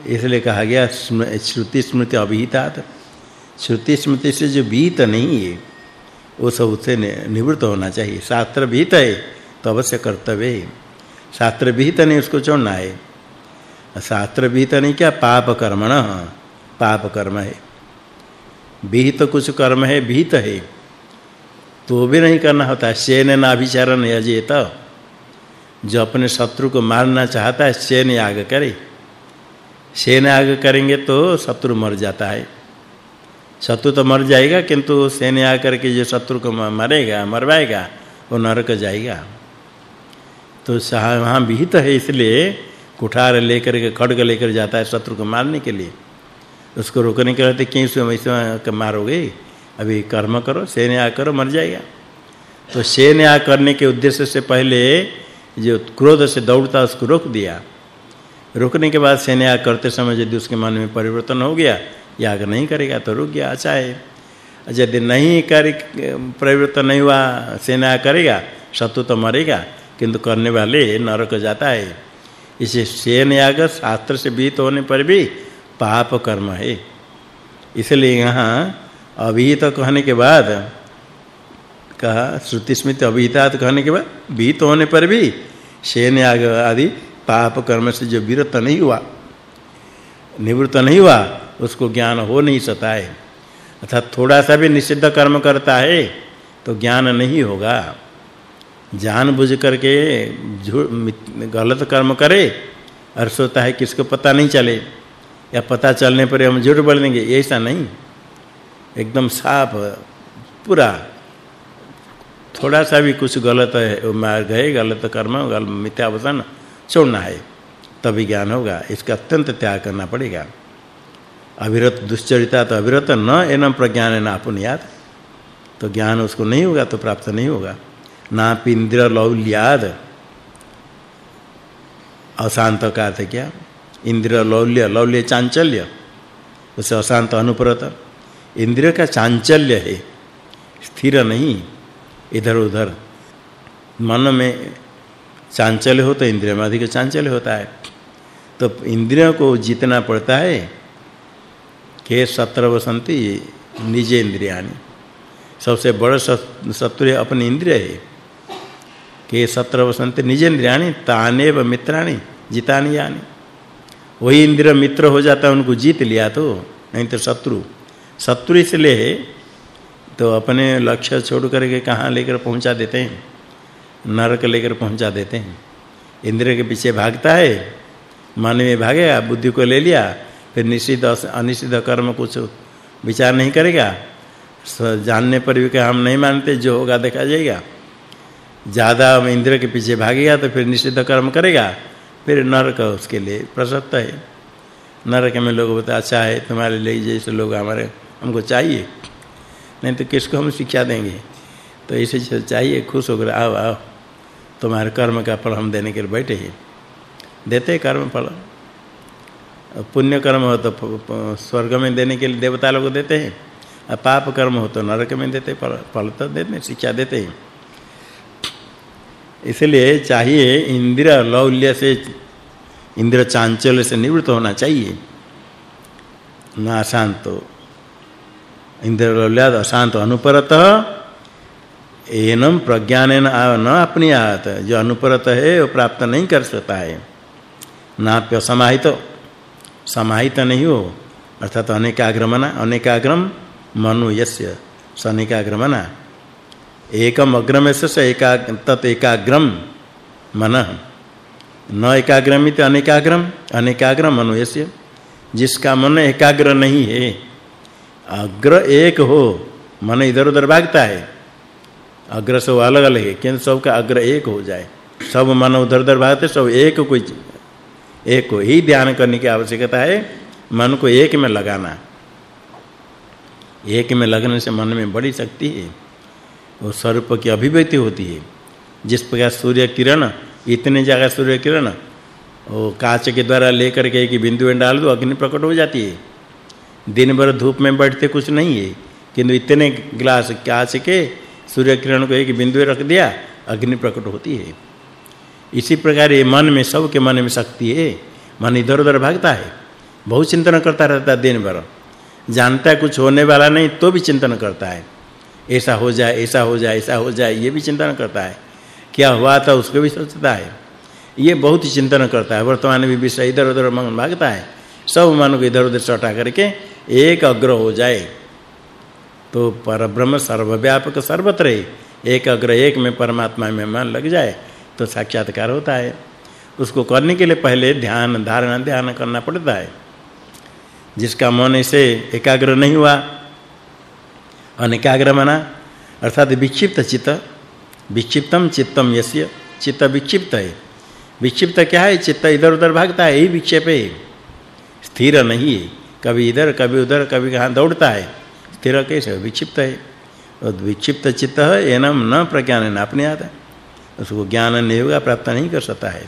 इसलिए कहा गया श्रुति स्मृति अभिहितात। श्रुति स्मृति से जो विहित नहीं है, वो सब उससे निवृत्त होना चाहिए। शास्त्र विहित है तो अवश्य कर्तव्य है। शास्त्र विहित नहीं, उसको छोड़ना है। शास्त्र विहित नहीं, क्या पाप कर्मण पाप कर्म है। विहित कुछ कर्म है विहित है। तो भी नहीं करना होता। शेन नाभिचारण यजेत। जो अपने शत्रु को मारना चाहता है, शेन याग करे। शेन याग करेंगे तो शत्रु मर जाता है। शत्रु तो मर जाएगा, किंतु शेन आकर करके जो शत्रु को मारेगा, मरवाएगा, वो नरक जाएगा। तो वहाँ विहित है, इसलिए कुठार लेकर के, खड़ग लेकर जाता है शत्रु को मारने के लिए। उसको रोकने के लिए क्यों से मारोगे? अभी कर्म करो, सेना करो मर जाएगा। तो सेना करने के उद्देश्य से पहले जो क्रोध से दौड़ता, उसको रोक दिया। रोकने के बाद सेना करते समय यदि उसके मन में परिवर्तन हो गया याग नहीं करेगा तो रुक गया अच्छा है यदि नहीं कर परिवर्तन नहीं हुआ, सेना करेगा, शत्रु तो मरेगा, किंतु करने वाले नरक जाता है। इसे सेन याग शास्त्र से बीत होने पर भी पाप कर्म है। इसलिए यहाँ अभिहित कहने के बाद, कहा श्रुति स्मृति अभिहितात कहने के बाद विहित होने पर भी शेन आदि पाप कर्म से जो विरत नहीं हुआ, निवृत्त नहीं हुआ उसको ज्ञान हो नहीं सकता है अर्थात थोड़ा सा भी निषिद्ध कर्म करता है तो ज्ञान नहीं होगा। जान बुझ करके गलत कर्म करे और सोता है किसको पता नहीं चले, या पता चलने पर हम झूठ बोल देंगे ऐसा नहीं। एकदम साफ़, पूरा। थोड़ा सा भी कुछ गलत है मार्ग है गलत कर्म, गलत मिथ्या वचन छोड़ना है, तभी ज्ञान होगा। इसका अत्यंत त्याग करना पड़ेगा। अविरत, दुश्चरिता तो अविरत न एनम प्रज्ञान न आपुनियात तो ज्ञान उसको नहीं होगा तो प्राप्त नहीं होगा। ना पिंद्र लौल्याद। अशांत का अर्थ क्या? इंद्र लौल्य लौल्य चांचल्य। उसे अशांत अनुप्रत। इंद्रिय का चांचल्य है, स्थिर नहीं, इधर उधर। मन में चांचल्य हो तो इंद्रिय में अधिक चांचल्य होता है। तो इंद्रियों को जीतना पड़ता है के सत्र वसंती निज इंद्रियानि सबसे बड़े शत्रु अपनी इंद्रिय है। के सत्र वसंती निज इंद्रियानि तानेव मित्राणि जितानि यानि वही इंद्र मित्र हो जाता है, उनको जीत लिया तो नहीं तो शत्रु। शत्रु इसलिए है तो अपने लक्ष्य छोड़ करके कहाँ लेकर पहुँचा देते हैं? नरक लेकर पहुँचा देते हैं। इंद्र के पीछे भागता है, मन में भागेगा बुद्धि को ले लिया फिर निषिद्ध अनिषिद्ध कर्म कुछ विचार नहीं करेगा? जानने पर भी कि हम नहीं मानते? जो होगा देखा जाएगा। ज़्यादा इंद्र के पीछे भागेगा तो फिर निषिद्ध कर्म करेगा। फिर नरक उसके लिए प्रसक्त है। नरक में लोग बता अच्छा है, तुम्हारे लिए जैसे लोग हमारे, हमको चाहिए। नहीं तो किसको हम शिक्षा देंगे? तो ऐसे चाहिए, खुश होकर, आओ आओ, तुम्हारे कर्म का फल हम देने के लिए बैठे हैं। देते कर्म फल। पुण्य कर्म हो तो स्वर्ग में देने के लिए देवता लोग देते हैं। और पाप कर्म हो तो नरक में देते फल तो देते शिक्षा देते हैं। इसलिए चाहिए इंद्र लौल्य से, इंद्र चांचल्य से निवृत्त होना चाहिए। न अशांत। इंद्र लौल्याद अशांत, अनुपरत एनम प्रज्ञानेन न अपनी आत। जो अनुपरत है, वो प्राप्त नहीं कर सकता है। नाप्य समाहित। समाहित नहीं हो। अर्थात अनेकाग्रमना, अनेकाग्रम मनु यस्य, सनेकाग्रमना। एकम अग्रमेश स एका, तत एकाग्रम मन। न एकाग्रमित, अनेकाग्रम अनेकाग्रम मनु यस्य। जिसका मन एकाग्र नहीं है, अग्र एक हो, मन इधर-उधर भागता है। अग्र से अलग-अलग है किंतु सबका अग्र एक हो जाए। सब मन उधर-उधर भागते, सब एक कोई एक को ही ध्यान करने की आवश्यकता है, मन को एक में लगाना। एक में लगने से मन में बड़ी शक्ति है। वो स्वरूप की अभिव्यक्ति होती है। जिस प्रकार सूर्य किरण, इतने जगह सूर्य किरण, वो कांच के द्वारा लेकर के एक बिंदु में डाल दो, अग्नि प्रकट हो जाती है। दिन भर धूप में बैठते कुछ नहीं है, किंतु इतने गिलास कांच के सूर्य किरण को एक बिंदु में रख दिया, अग्नि प्रकट होती है। इसी प्रकार ये मन में सब के मन में शक्ति है। मन इधर-उधर भागता है। बहुत चिंतन करता रहता है दिन भर। जानता है कुछ होने वाला नहीं तो भी चिंतन करता है। ऐसा हो जाए, ऐसा हो जाए, ऐसा हो जाए, ये भी चिंतन करता है। क्या हुआ था, उसको भी सोचता है। ये बहुत ही चिंतन करता है। वर्तमान में विषय इधर-उधर मन भागता है। सब मन को इधर-उधर सटा करके एक अग्र हो जाए। तो परब्रह्म सर्वव्यापक सर्वत्र है। एक अग्र एक में परमात्मा में मन लग जाए। तो साक्षात्कार होता है। उसको करने के लिए पहले ध्यान, धारणा, ध्यान करना पड़ता है। जिसका मन इसे एकाग्र नहीं हुआ, अनेकाग्र मना, अर्थात विक्षिप्त चित्त, विक्षिप्तम चित्तम यस्य, चित्त विक्षिप्त है। विक्षिप्त क्या है? चित्त इधर-उधर भागता है, यही विक्षेप है। स्थिर नहीं है। कभी इधर, कभी उधर, कभी कहाँ दौड़ता है। स्थिर कैसे? विक्षिप्त है। और विक्षिप्त चित्त एनम न प्रज्ञान अपने आता है। उसको ज्ञान नहीं होगा, प्राप्त नहीं कर सकता है।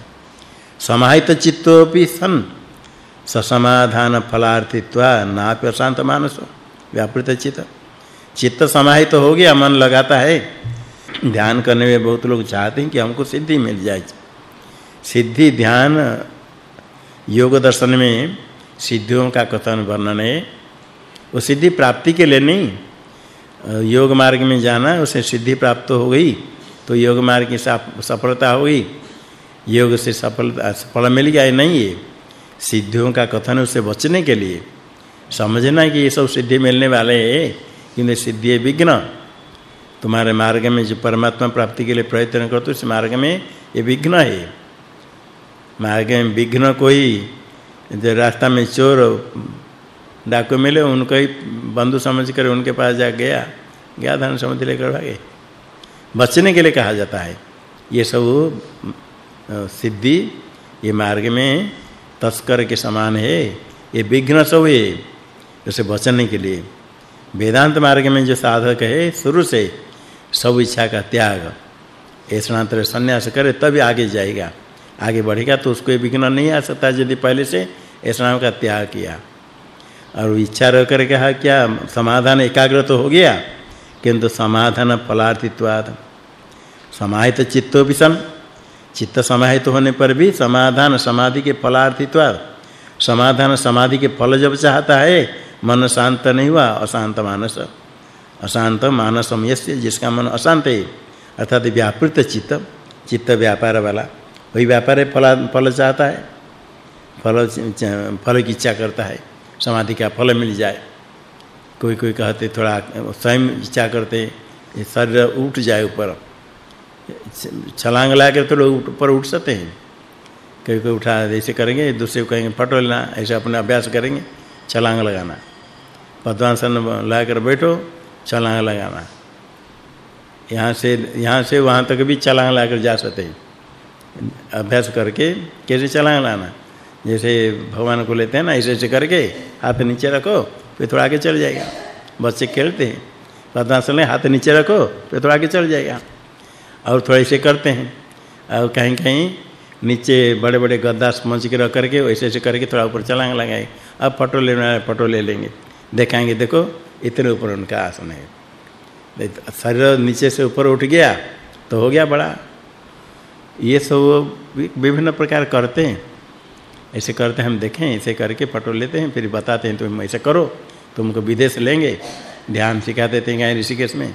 समाहित चित्तोपि सन। ससमाधान फलार्थित्वा नाप्य शांत मानस, व्यापृत चित्त। चित्त समाहित हो गया, मन लगाता है। ध्यान करने में बहुत लोग चाहते हैं कि हमको सिद्धि मिल जाए। सिद्धि, ध्यान, योग दर्शन में सिद्धियों का कथन वर्णन है। वो सिद्धि प्राप्ति के लिए नहीं, योग मार्ग में जाना, उसे सिद्धि प्राप्त हो गई। तो योग मार्ग की सफलता हो गई योग से सफलता, सफल मिल गया है नहीं है सिद्धियों का कथन उससे बचने के लिए। समझना कि ये सब सिद्धि मिलने वाले हैं, किंतु सिद्धि विघ्न। तुम्हारे मार्ग में जो परमात्मा प्राप्ति के लिए प्रयत्न करते उस मार्ग में ये विघ्न है। मार्ग में विघ्न कोई जो रास्ता में चोर, डाकू मिले, उनको ही बंधु समझ कर उनके पास जा गया। गया धन समझ लेकर भागे। बचने के लिए कहा जाता है। ये सब सिद्धि, ये मार्ग में तस्कर के समान है। ये विघ्न सब है उसे बचने के लिए। वेदांत मार्ग में जो साधक है, शुरू से सब इच्छा का त्याग ऐसा संन्यास करे, तभी आगे जाएगा। आगे बढ़ेगा तो उसको विघ्न नहीं आ सकता, यदि पहले से ऐसा का त्याग किया। और इच्छा रह कर कहा, क्या समाधान एकाग्र तो हो गया? किंतु समाधान फलार्थित्वाद समाहित चित्तो सन चित्त समाहित होने पर भी समाधान समाधि के फलार्थित्वाद समाधान समाधि के फल जब चाहता है मन शांत नहीं हुआ अशांत मानस अशांत मानसम यस्य जिसका मन अशांत है अर्थात व्यापृत चित्त चित्त व्यापार वाला वही व्यापार फल फल चाहता है फल फल की इच्छा करता है, समाधि का फल मिल जाए। कोई कोई कहते थोड़ा स्वयं इच्छा करते शरीर उठ जाए ऊपर छलांग ला कर तो लोग ऊपर उठ सकते हैं कोई कोई उठा ऐसे करेंगे दूसरे को कहेंगे फटो लेना ऐसे अपना अभ्यास करेंगे छलांग लगाना पद्मासन ला कर बैठो छलांग लगाना यहाँ से यहाँ से वहाँ तक भी छलांग लाकर जा सकते हैं अभ्यास करके कैसे छलांग लाना जैसे भगवान को लेते हैं ना ऐसे ऐसे करके हाथ नीचे रखो फिर थोड़ा आगे चल जाएगा। बच्चे खेलते हैं। पद्मासन में हाथ नीचे रखो, फिर थोड़ा आगे चल जाएगा। और थोड़ा ऐसे करते हैं। और कहीं कहीं नीचे बड़े-बड़े गद्दा समझ के रख करके ऐसे ऐसे करके थोड़ा ऊपर चलांग लगाए। अब फ़ोटो लेना है फ़ोटो ले लेंगे। देखाएँगे देखो, इतने ऊपर उनका आसन है। शरीर नीचे से ऊपर उठ गया तो हो गया बड़ा। ये सब विभिन्न प्रकार करते हैं। ऐसे करते हैं, हम देखें, ऐसे करके फ़ोटो लेते हैं, फिर बताते हैं, तुम ऐसे करो। तुमको विदेश लेंगे। ध्यान सिखा देते हैं ऋषिकेश में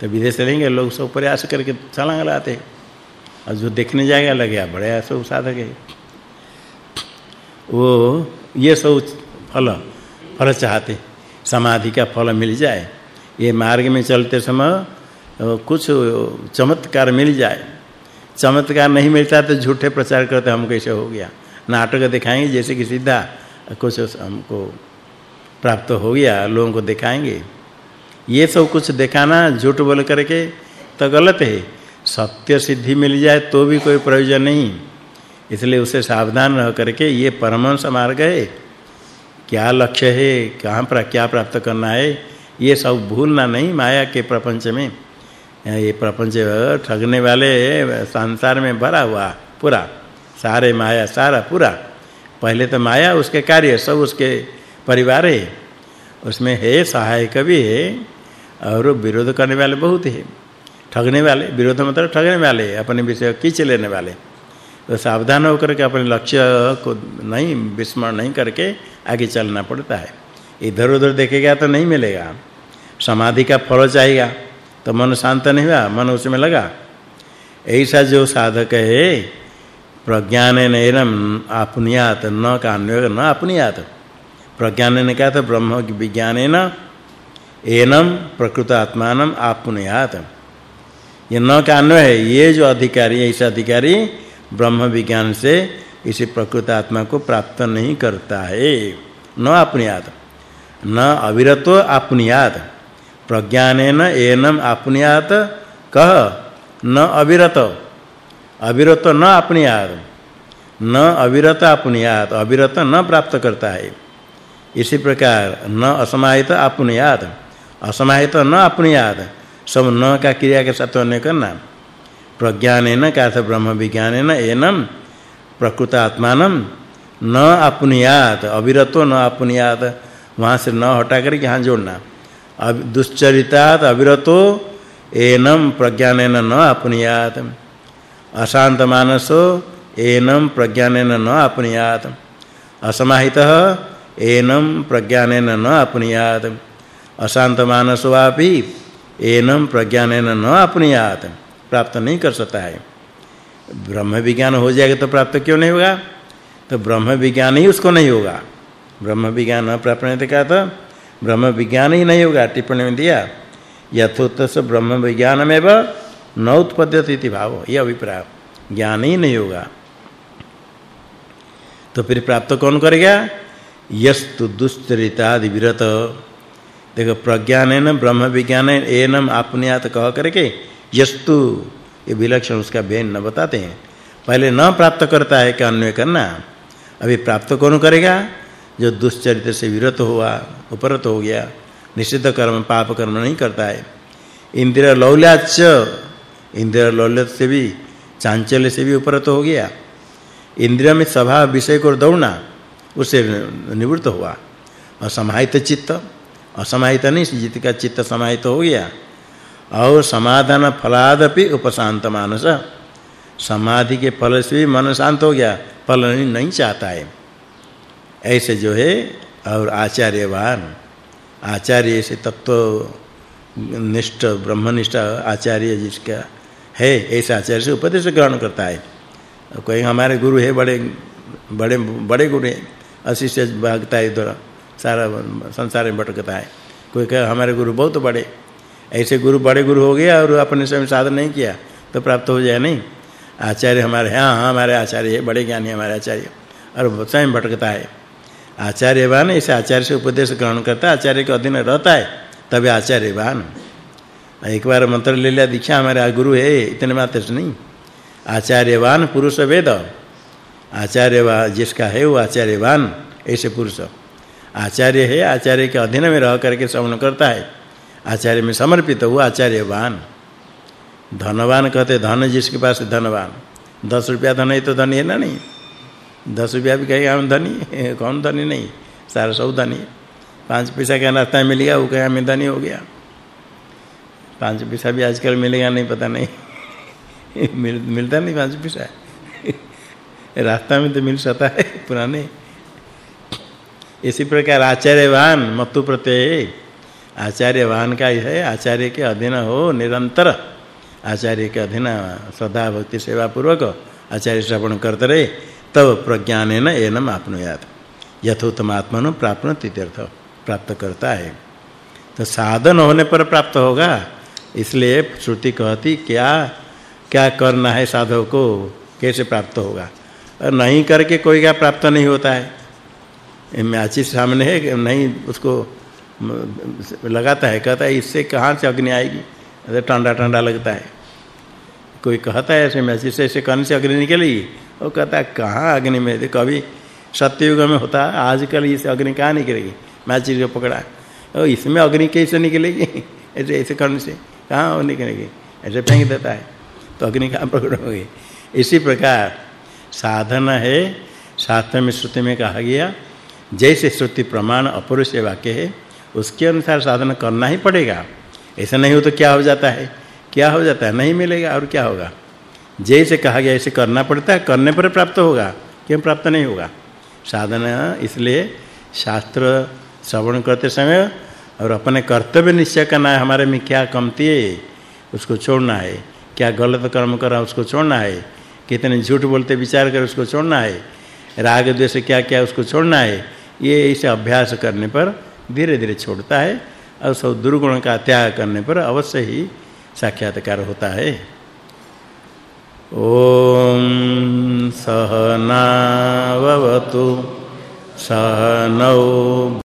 तो विदेश लेंगे, लोग सब प्रयास करके छलांग लाते। और जो देखने जाएगा, लगे गया बड़े सब साधक है। वो ये सब फल फल चाहते, समाधि का फल मिल जाए। ये मार्ग में चलते समय कुछ चमत्कार मिल जाए। चमत्कार नहीं मिलता तो झूठे प्रचार करते हम कैसे हो गया। नाटक दिखाएँगे, जैसे कि सीधा कुछ हमको प्राप्त हो गया, लोगों को दिखाएँगे। ये सब कुछ दिखाना झूठ बोल करके तो गलत है। सत्य सिद्धि मिल जाए तो भी कोई प्रयोजन नहीं। इसलिए उसे सावधान रह करके ये परमहंस मार्ग है। क्या लक्ष्य है, कहाँ पर, क्या प्राप्त करना है, ये सब भूलना नहीं माया के प्रपंच में। ये प्रपंच ठगने वाले संसार में भरा हुआ, पूरा। सारे माया सारा पूरा। पहले तो माया, उसके कार्य, सब उसके परिवार है उसमें है सहायक भी है और विरोध करने वाले बहुत है। ठगने वाले, विरोध मतलब ठगने वाले, अपने विषय खींच लेने वाले। तो सावधान होकर के अपने लक्ष्य को नहीं, विस्मरण नहीं करके आगे चलना पड़ता है। इधर-उधर देखेगा तो नहीं मिलेगा। समाधि का फल चाहिएगा तो मन शांत नहीं हुआ, मन उसमें लगा। ऐसा जो साधक है, प्रज्ञानेन एनम आपनियात न कान्य न आपनियात। प्रज्ञान ने कहा था, ब्रह्म विज्ञानेन एनम प्रकृत आत्मानम आपनियात। ये न कान्य है, ये जो अधिकारी है, इस अधिकारी ब्रह्म विज्ञान से इसी प्रकृत आत्मा को प्राप्त नहीं करता है। न आपनियात, न अविरतो आपनियात। प्रज्ञानेन एनम आपनियात, कह न अविरत। अविरत न याद न अविरत याद अविरत न प्राप्त करता है। इसी प्रकार न असमाहित अपनी याद असमाहित न अपनी याद सब न का क्रिया के साथ होने करना। प्रज्ञानेन का अर्थ ब्रह्म विज्ञानेन एनम प्रकृत आत्मानम न अपनियात अविरतो न अपनियात वहाँ से न हटा करके यहाँ जोड़ना। अब दुश्चरितात, अविरतो, एनम, प्रज्ञानेन न अपनियात अशांत मानसो एनम, प्रज्ञानेन न अपनियात असमाहितः एनम प्रज्ञानेन न अपनियात अशांत मानसो अपि एनम प्रज्ञानेन न अपनियात प्राप्त नहीं कर सकता है। ब्रह्म विज्ञान हो जाएगा तो प्राप्त क्यों नहीं होगा? तो ब्रह्म विज्ञान ही उसको नहीं होगा। ब्रह्म विज्ञान न प्राप्त कहा तो ब्रह्म विज्ञान ही नहीं होगा, टिप्पणी में दिया। यथोत्तस ब्रह्म विज्ञानमेव न उत्पद्यते इति भाव, ये अभिप्राय। ज्ञान ही नहीं होगा। तो फिर प्राप्त कौन करेगा? यस्तु दुश्चरितादि विरत। देखो प्रज्ञान ब्रह्म विज्ञान एनम आपनियात कह करके यस्तु, ये विलक्षण उसका भेद न बताते हैं। पहले न प्राप्त करता है कि अन्वय करना? अभी प्राप्त कौन करेगा? जो दुश्चरित्र से विरत हुआ, उपरत हो गया, निषिद्ध कर्म, पाप कर्म नहीं करता है। इंद्रिय लौल्याच इंद्रिय लौल्य से भी, चांचल्य से भी उपरत हो गया। इंद्रिय में स्वभाव विषय को दौड़ना उसे निवृत्त हुआ। असमाहित चित्त। असमाहित नहीं जित का चित्त समाहित हो गया। और समाधान फलादपि उपशांत मानस। समाधि के फल से भी मन शांत हो गया। फल नहीं, नहीं चाहता है। ऐसे जो है और आचार्यवान आचार्य से तत्व निष्ठ ब्रह्मनिष्ठ आचार्य जिसका है ऐसे आचार्य से उपदेश ग्रहण करता है। कोई हमारे गुरु है बड़े बड़े बड़े गुरु है। अशिष्य भागता है इधर सारा संसार में भटकता है। कोई कहे, हमारे गुरु बहुत बड़े। ऐसे गुरु बड़े गुरु हो गया और अपने स्वयं साधन नहीं किया तो प्राप्त हो जाए नहीं। आचार्य हमारे हाँ हाँ हमारे आचार्य है, बड़े ज्ञानी हमारे आचार्य। और स्वयं भटकता है। आचार्यवान ऐसे आचार्य से उपदेश ग्रहण करता है, आचार्य के अधीन रहता है तभी आचार्यवान। एक बार मंत्र ले लिया, दीक्षा हमारे गुरु है, इतने मात्र से नहीं। आचार्यवान पुरुष वेद। आचार्यवान जिसका है वो आचार्यवान ऐसे पुरुष। आचार्य है आचार्य के अधीन में रह करके श्रवण करता है। आचार्य में समर्पित हुआ आचार्यवान। धनवान कहते धन जिसके पास धनवान। दस रुपया धन है तो धनी है ना नहीं? दस रुपया भी कहेगा हम धनी कौन धनी नहीं? सारा सब धनी पाँच पैसा का रास्ता मिल गया वो कहे हमें धनी हो गया। पाँच पैसा भी आजकल मिलेगा नहीं पता नहीं। मिल, मिलता नहीं पाँच पैसा? रास्ता में तो मिल सकता है, पुराने। इसी प्रकार आचार्यवान मतु प्रत्यय आचार्यवान का है, आचार्य के अधीन हो, निरंतर। आचार्य के अधीन सदा भक्ति, सेवा पूर्वक आचार्य श्रवण करते रहे, तब प्रज्ञानेन एनम आपनुयात। आत्मनो प्राप्त तीर्थ प्राप्त करता है। तो साधन होने पर प्राप्त होगा, इसलिए श्रुति कहती, क्या क्या करना है साधक को, कैसे प्राप्त होगा? और नहीं करके कोई क्या प्राप्त नहीं होता है। मैची सामने है नहीं, उसको लगाता है, कहता है, इससे कहाँ से अग्नि आएगी? अरे ठंडा ठंडा लगता है। कोई कहता है ऐसे मैची से ऐसे करने से अग्नि निकलेगी वो कहता है, कहाँ अग्नि में? कभी सत्ययुग में होता है, आजकल इस अग्नि कहाँ निकलेगी मैची को पकड़ा। और इसमें अग्नि कैसे निकलेगी? ऐसे ऐसे करने से कहाँ निकलेगी? ऐसे फेंक देता है तो अग्नि कहाँ प्रकट होगी इसी प्रकार साधन है। में श्रुति में कहा गया, जैसे श्रुति प्रमाण अपरुष वाक्य है, उसके अनुसार साधन करना ही पड़ेगा। ऐसा नहीं हो तो क्या हो जाता है? क्या हो जाता है? नहीं मिलेगा और क्या होगा? जैसे कहा गया, ऐसे करना पड़ता है, करने पर प्राप्त होगा। क्यों प्राप्त नहीं होगा? साधन इसलिए शास्त्र श्रवण करते समय और अपने कर्तव्य निश्चय करना है, हमारे में क्या कमती है, उसको छोड़ना है। क्या गलत कर्म करा, उसको छोड़ना है। कितने झूठ बोलते विचार कर उसको छोड़ना है, राग द्वेष क्या क्या उसको छोड़ना है, ये इसे अभ्यास करने पर धीरे-धीरे छोड़ता है और सब दुर्गुण का त्याग करने पर अवश्य ही साक्षात्कार होता है। ओम सहनावतु, सहनौ